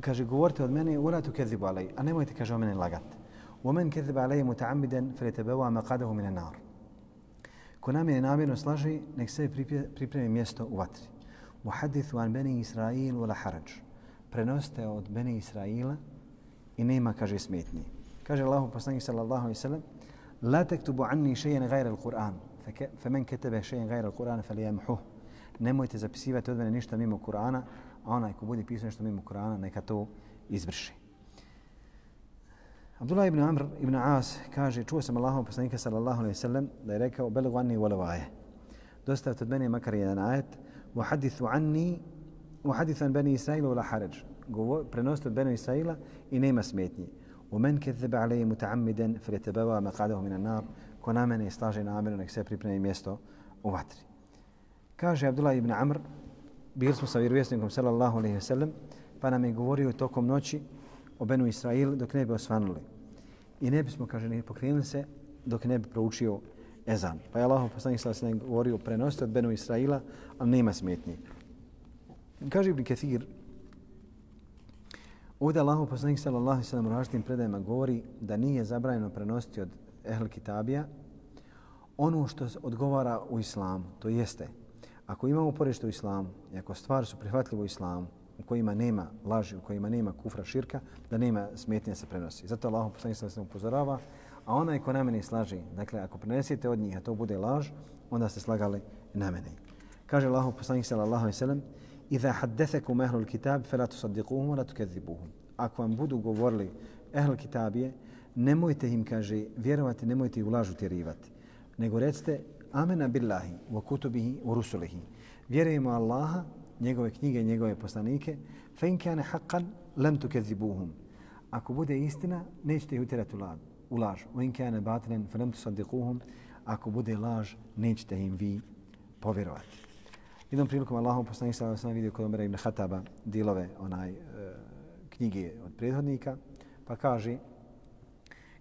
kaže, govorite od mene, uratu kezibu alej, a nemojte, kaže, o mene lagat. U men kezibu alej mutaamiden, felitebeva maqadahu mine nar. Ko nam je namjerno slaži, nek se pripremi mjesto u vatri. Muhadithu an beni Israil wala haraj. Prenosite od beni Israila i nema, kaže, smetnji. Kaže Allahu poslanik sallallahu alejhi ve sellem: "La taktubu anni shay'an ghayra al-Qur'an, faman kataba shay'an ghayra al-Qur'an falyamhuh." Nemojte zapisivati od mene ništa mimo Kur'ana, a onaj ko bude pisao nešto mimo Kur'ana, neka to izvrši. Abdullah ibn Amr ibn As kaže, čuo sam Allahom poslanika sallallahu alaihi sallam da je rekao, belegu anni u alavaje. Dostavite od mene makar jedan ajet, وحدثوا عني وحدث عن بني إسرائيل ولا حرج prenosite od Benu Israila i nema smetnje. ومن كذب عليه متعمدا فليتبوأ مقعده من النار ko na mene slaže namjerno nek se pripremi mjesto u vatri. Kaže Abdullah ibn Amr, bili smo sa vjerovjesnikom sallallahu alejhi ve sellem, pa nam je govorio tokom noći o Benu Israil dok ne bi osvanuli. I ne bismo, kaže, ne pokrenuli se dok ne bi proučio ezan. Pa je Allah poslanik sallallahu alejhi ve sellem govorio prenosite od Benu Israila, ali nema smetnje. Kaže Ibn Kathir, ovdje Allah poslanik sallallahu alejhi ve sellem u različitim predajama govori da nije zabranjeno prenositi od ehl kitabija ono što odgovara u islamu, to jeste ako imamo uporište u islamu i ako stvari su prihvatljive u islamu, u kojima nema laži, u kojima nema kufra širka, da nema smetnje se prenosi. Zato Allah poslanik se upozorava, a onaj ko na mene slaži, dakle ako prenesete od njih, a to bude laž, onda ste slagali na mene. Kaže Allah poslanik sallallahu alejhi ve sellem: "Iza haddathakum ahlul kitab fala tusaddiquhum wa la tukadhibuhum." Ako vam budu govorili ehl kitabije, nemojte im kaže vjerovati, nemojte ih ulažu tjerivati. Nego recite amena billahi wa kutubihi wa rusulihi. Vjerujemo Allaha, njegove knjige i njegove poslanike, fa in kana haqqan lam tukazzibuhum. Ako bude istina, nećete ih utjerati u laž. Wa in kana batilan fa lam tusaddiquhum. Ako bude laž, nećete im vi povjerovati. Jednom prilikom Allahom poslanik sa sam vidio kod Omera ibn Hataba dilove onaj e, knjige od prethodnika, pa kaže,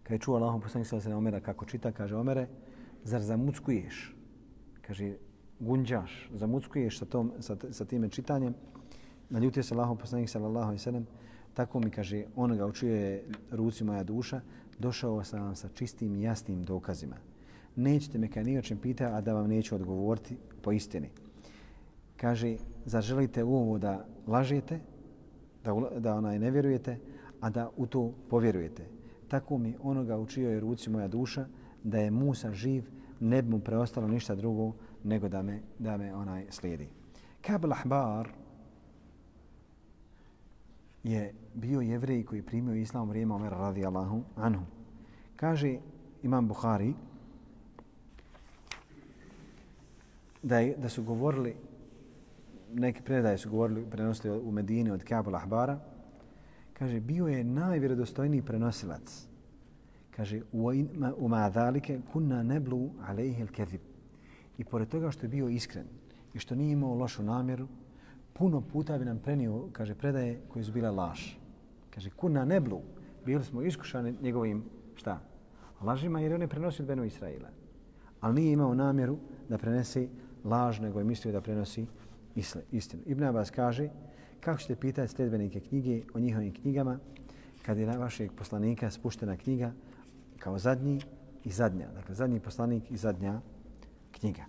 kada je čuo Allahom poslanik sa ve Omera kako čita, kaže Omere, zar zamuckuješ? Kaže, gunđaš, zamuckuješ sa, tom, sa, sa time čitanjem. Naljutio se Allahom poslanik sallallahu alaihi sallam, tako mi kaže, on ga učio je ruci moja duša, došao sam vam sa čistim i jasnim dokazima. Nećete me kada nijočem pita, a da vam neću odgovoriti po istini kaže, zaželite u ovo da lažete, da, da onaj ne vjerujete, a da u to povjerujete. Tako mi onoga učio je ruci moja duša, da je Musa živ, ne bi mu preostalo ništa drugo nego da me, da me onaj slijedi. Kab al-Ahbar je bio jevrej koji primio islam vrijeme Omer radijallahu anhu. Kaže imam Bukhari da, je, da su govorili neki predaje su govorili, prenosili u Medini od Kabul Ahbara, kaže, bio je najvjerodostojniji prenosilac. Kaže, u ma'adhalike kunna neblu alejhi al-kezib. I pored toga što je bio iskren i što nije imao lošu namjeru, puno puta bi nam prenio, kaže, predaje koje su bile laž. Kaže, kunna neblu, bili smo iskušani njegovim, šta? Lažima jer on je prenosio Benu Israila. Ali nije imao namjeru da prenese laž, nego je mislio da prenosi istinu. Ibn Abbas kaže, kako ćete pitati sljedbenike knjige o njihovim knjigama, kad je na vašeg poslanika spuštena knjiga kao zadnji i zadnja. Dakle, zadnji poslanik i zadnja knjiga.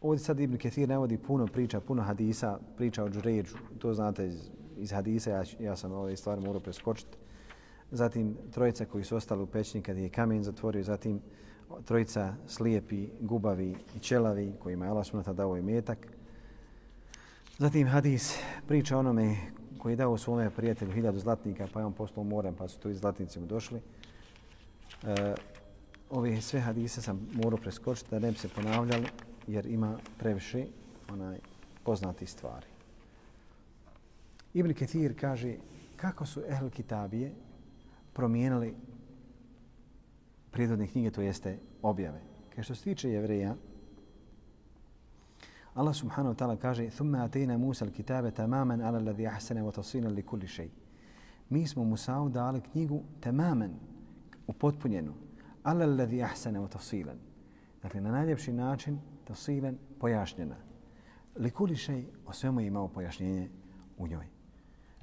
Ovdje sad Ibn Kathir navodi puno priča, puno hadisa, priča o Džuređu. To znate iz, iz hadisa, ja, ja sam ove stvari morao preskočiti. Zatim trojica koji su ostali u pećni kad je kamen zatvorio, zatim trojica slijepi, gubavi i čelavi kojima je Allah subhanahu dao i metak. Zatim hadis priča onome koji je dao svome prijatelju hiljadu zlatnika pa je on postao moram pa su tu i zlatnici mu došli. E, ove sve hadise sam morao preskočiti da ne bi se ponavljali jer ima previše onaj poznati stvari. Ibn Ketir kaže kako su ehl kitabije promijenili prirodne knjige, to jeste objave. Kaj što se tiče jevreja, Allah subhanahu wa ta'ala kaže ثُمَّ أَتَيْنَا مُوسَى الْكِتَابَ تَمَامًا عَلَى الَّذِي أَحْسَنَ وَتَصِينًا لِكُلِّ شَيْءٍ Mi smo Musa'u dali knjigu tamamen, upotpunjenu, ala alladhi ahsana wa tafsilan. Dakle, na najljepši način, tafsilan, pojašnjena. Likuli šej, o svemu je imao pojašnjenje u njoj.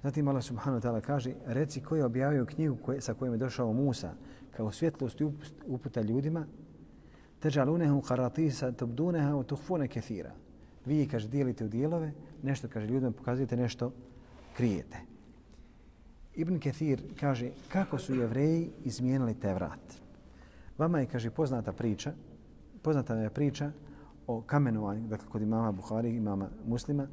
Zatim Allah subhanahu wa ta'ala kaže, reci ko je objavio knjigu koje, sa kojim je došao Musa, kao svjetlost i uputa ljudima, teđalunehu karatisa tobduneha u tuhfune kethira. Vi, kaže, dijelite u dijelove, nešto, kaže, ljudima pokazujete, nešto krijete. Ibn Kathir kaže, kako su jevreji izmijenili te vrat. Vama je, kaže, poznata priča, poznata je priča o kamenovanju, dakle, kod imama Buhari, imama muslima,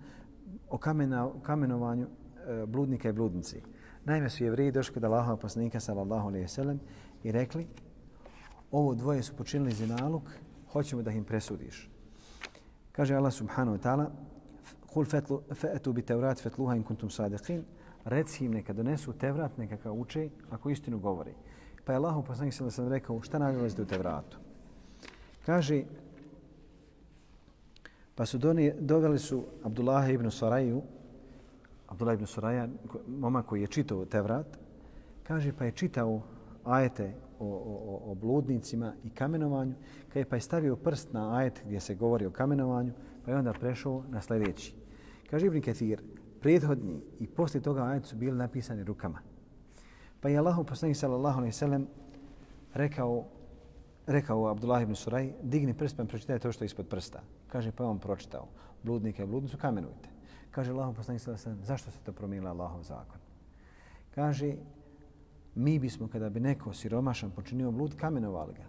o kamena, kamenovanju e, bludnika i bludnici. Naime su jevreji došli kod Allahova poslanika sallallahu alejhi ve sellem i rekli ovo dvoje su počinili zinaluk, hoćemo da im presudiš. Kaže Allah subhanahu wa ta'ala Kul fa'atu bi tevrat fatluha in kuntum sadiqin. Reci im neka donesu tevrat, neka ga uče, ako istinu govori. Pa je Allah poslanik sallallahu sallam rekao, šta nalazite u tevratu? Kaže, pa su doni, doveli su Abdullah ibn Saraju, Abdullah ibn Saraja, momak koji je čitao Tevrat, kaže pa je čitao ajete o, o, o bludnicima i kamenovanju, kad je pa je stavio prst na ajet gdje se govori o kamenovanju, pa je onda prešao na sljedeći. Kaže Ibn Kathir, prethodni i poslije toga ajet su bili napisani rukama. Pa je Allah poslanik sallallahu alaihi sallam rekao, rekao Abdullah ibn Suraj, digni prst pa pročitaj to što je ispod prsta. Kaže, pa je on pročitao. Bludnika i bludnicu kamenujte. Kaže, Allahom poslanik sallallahu zašto se to promijenila Allahov zakon? Kaže, mi bismo kada bi neko siromašan počinio blud, kamenovali ga.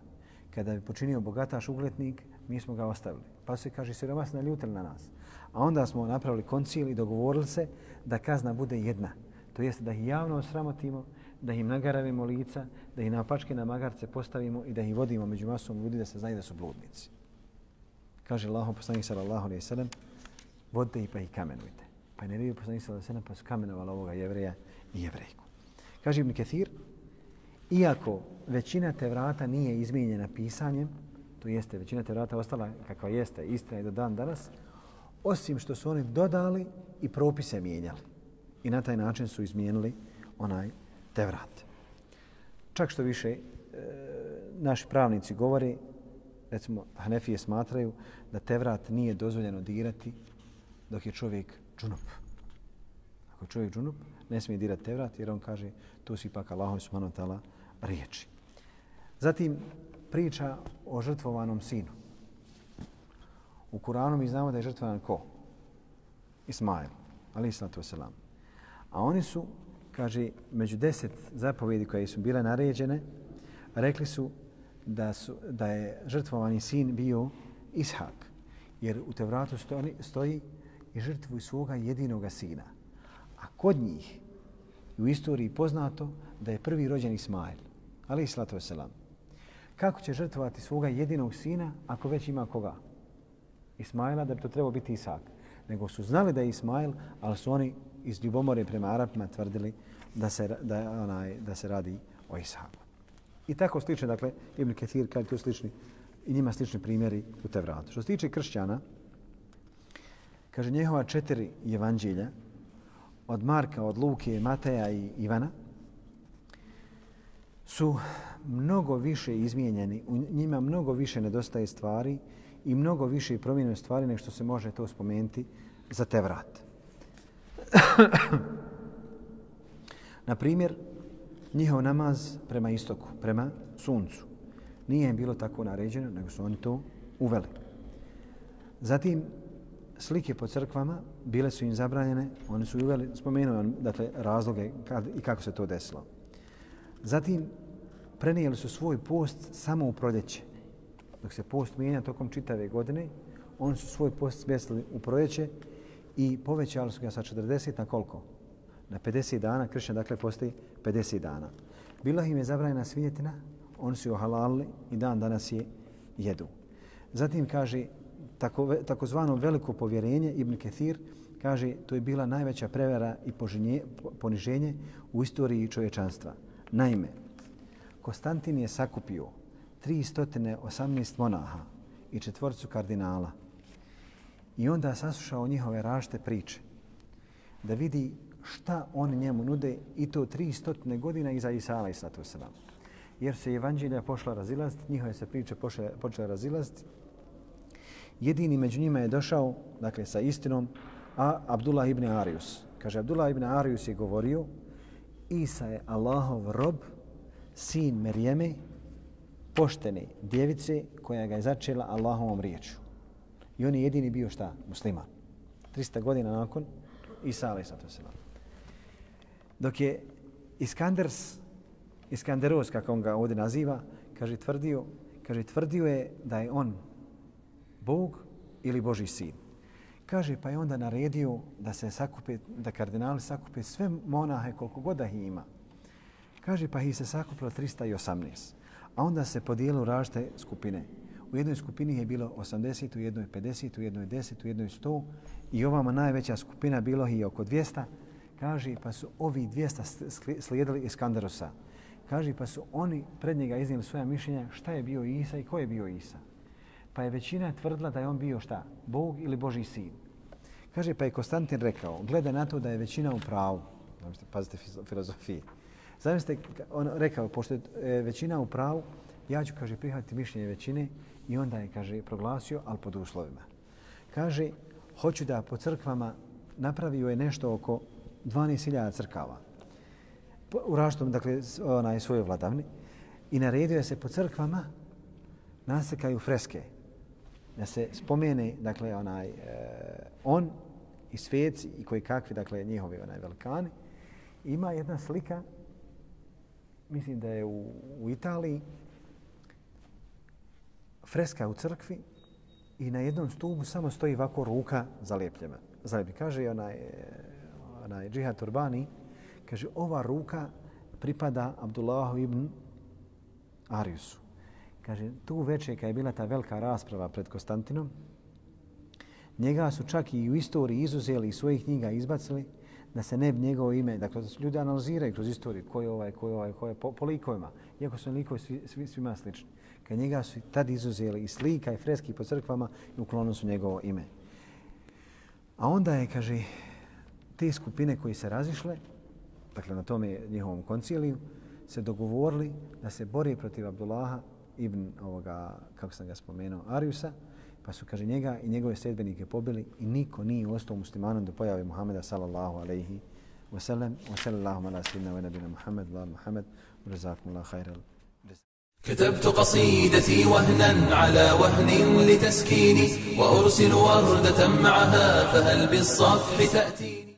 Kada bi počinio bogataš ugletnik, mi smo ga ostavili. Pa se kaže, siromasna ljutel na nas. A onda smo napravili koncil i dogovorili se da kazna bude jedna. To jest da ih javno osramotimo, da im nagaravimo lica, da ih na pačke na magarce postavimo i da ih vodimo među masom ljudi da se znaju da su bludnici. Kaže Allah, poslanik sallallahu alaihi sallam, vodite ih pa ih kamenujte. Pa je ne vidio poslanik sallallahu alaihi sallam pa su kamenovali ovoga jevreja i jevrejku. Kaže Ibn Kathir, iako većina te vrata nije izmijenjena pisanjem, to jeste većina te vrata ostala kakva jeste, istina je do dan danas, osim što su oni dodali i propise mijenjali. I na taj način su izmijenili onaj Tevrat. Čak što više, e, naši pravnici govori, recimo Hanefije smatraju da te vrat nije dozvoljeno dirati dok je čovjek džunup. Ako čovjek džunup, ne smije dirati te vrat jer on kaže to su ipak Allahom subhanahu wa ta'ala riječi. Zatim priča o žrtvovanom sinu. U Kuranu mi znamo da je žrtvovan ko? Ismail, ali islatu wasalam. A oni su, kaže, među deset zapovjedi koje su bile naređene, rekli su da, su, da je žrtvovani sin bio Ishak. Jer u Tevratu stoji, stoji i žrtvuj svoga jedinoga sina. A kod njih u istoriji poznato da je prvi rođen Ismail, ali i slatu selam. Kako će žrtvovati svoga jedinog sina ako već ima koga? Ismaila da bi to trebao biti Isak. Nego su znali da je Ismail, ali su oni iz ljubomore prema Arapima tvrdili da se, da, onaj, da se radi o Isaku. I tako slično, dakle, Ibn Kathir kaže tu slični, i njima slični primjeri u Tevratu. Što se tiče kršćana, kaže njehova četiri evanđelja, od Marka, od Luke, Mateja i Ivana, su mnogo više izmijenjeni, u njima mnogo više nedostaje stvari i mnogo više promjenuje stvari nego što se može to spomenuti za te vrat. Na primjer, njihov namaz prema istoku, prema suncu. Nije im bilo tako naređeno, nego su oni to uveli. Zatim, slike po crkvama bile su im zabranjene, oni su uveli, spomenuo dakle, razloge kad, i kako se to desilo. Zatim, prenijeli su svoj post samo u proljeće. Dok se post mijenja tokom čitave godine, oni su svoj post smjestili u proljeće i povećali su ga sa 40 na koliko? Na 50 dana, kršćan dakle postoji 50 dana. Bila im je zabranjena svinjetina, oni su ju halalili i dan danas je jedu. Zatim kaže tako, takozvano veliko povjerenje Ibn Kathir kaže to je bila najveća prevera i poženje, poniženje u istoriji čovječanstva. Naime, Konstantin je sakupio 318 monaha i četvorcu kardinala i onda saslušao njihove rašte priče da vidi šta on njemu nude i to 300 godina iza Isala i Satu Jer se evanđelja pošla razilaziti, njihove se priče pošle, počele razilaziti. Jedini među njima je došao, dakle, sa istinom, a Abdullah ibn Arius. Kaže, Abdullah ibn Arius je govorio, Isa je Allahov rob, sin Merijeme, poštene djevice koja ga je začela Allahovom riječu. I on je jedini bio šta? Musliman. 300 godina nakon Isa alaih sato wasalam. Dok je Iskanders, Iskanderos, kako on ga ovdje naziva, kaže, tvrdio, kaže, tvrdio je da je on Bog ili Boži sin. Kaže, pa je onda naredio da se sakupe, da kardinali sakupe sve monahe koliko god da ih ima. Kaže, pa ih se sakupilo 318. A onda se podijelu različite skupine. U jednoj skupini je bilo 80, u jednoj 50, u jednoj 10, u jednoj 100 i ovama najveća skupina bilo je oko 200. Kaže, pa su ovi 200 slijedili Iskandarosa. Kaže, pa su oni pred njega iznijeli svoja mišljenja šta je bio Isa i ko je bio Isa. Pa je većina tvrdila da je on bio šta? Bog ili Boži sin. Kaže, pa je Konstantin rekao, gleda na to da je većina u pravu. Pazite filozofije. Zamislite, on rekao, pošto je e, većina u pravu, ja ću, kaže, prihvatiti mišljenje većine i onda je, kaže, proglasio, ali pod uslovima. Kaže, hoću da po crkvama napravio je nešto oko 12.000 crkava. U raštom, dakle, onaj svoje vladavni. I naredio je se po crkvama nasekaju freske da se spomene, dakle, onaj, e, on i sveci i koji kakvi, dakle, njihovi onaj velikani. Ima jedna slika, mislim da je u, u Italiji, freska u crkvi i na jednom stubu samo stoji ovako ruka zalijepljena. Zalijepljena. Kaže onaj, e, onaj džihad Turbani, kaže ova ruka pripada Abdullahu ibn Ariusu. Kaže, tu večer kad je bila ta velika rasprava pred Konstantinom, njega su čak i u istoriji izuzeli i svojih knjiga izbacili da se ne bi njegovo ime, dakle da ljudi analiziraju kroz istoriju ko je ovaj, ko je ovaj, ko je po, po likovima, iako su likovi svi, svi, svima slični. Kad njega su tad izuzeli i slika i freski po crkvama i uklonili su njegovo ime. A onda je, kaže, te skupine koji se razišle, dakle na tome njihovom konciliju, se dogovorili da se bori protiv Abdullaha ibn ovoga, kako sam ga spomenuo, Ariusa, pa su, kaže, njega i njegove sredbenike pobili i niko nije ostao muslimanom do pojave Muhameda sallallahu alaihi wa sallam wa sallallahu ala sidna wa nabina Muhammed wa Muhammed wa razakumullah khairal
كتبت قصيدتي وهنا على وهن لتسكيني وأرسل وردة معها فهل بالصفح تأتيني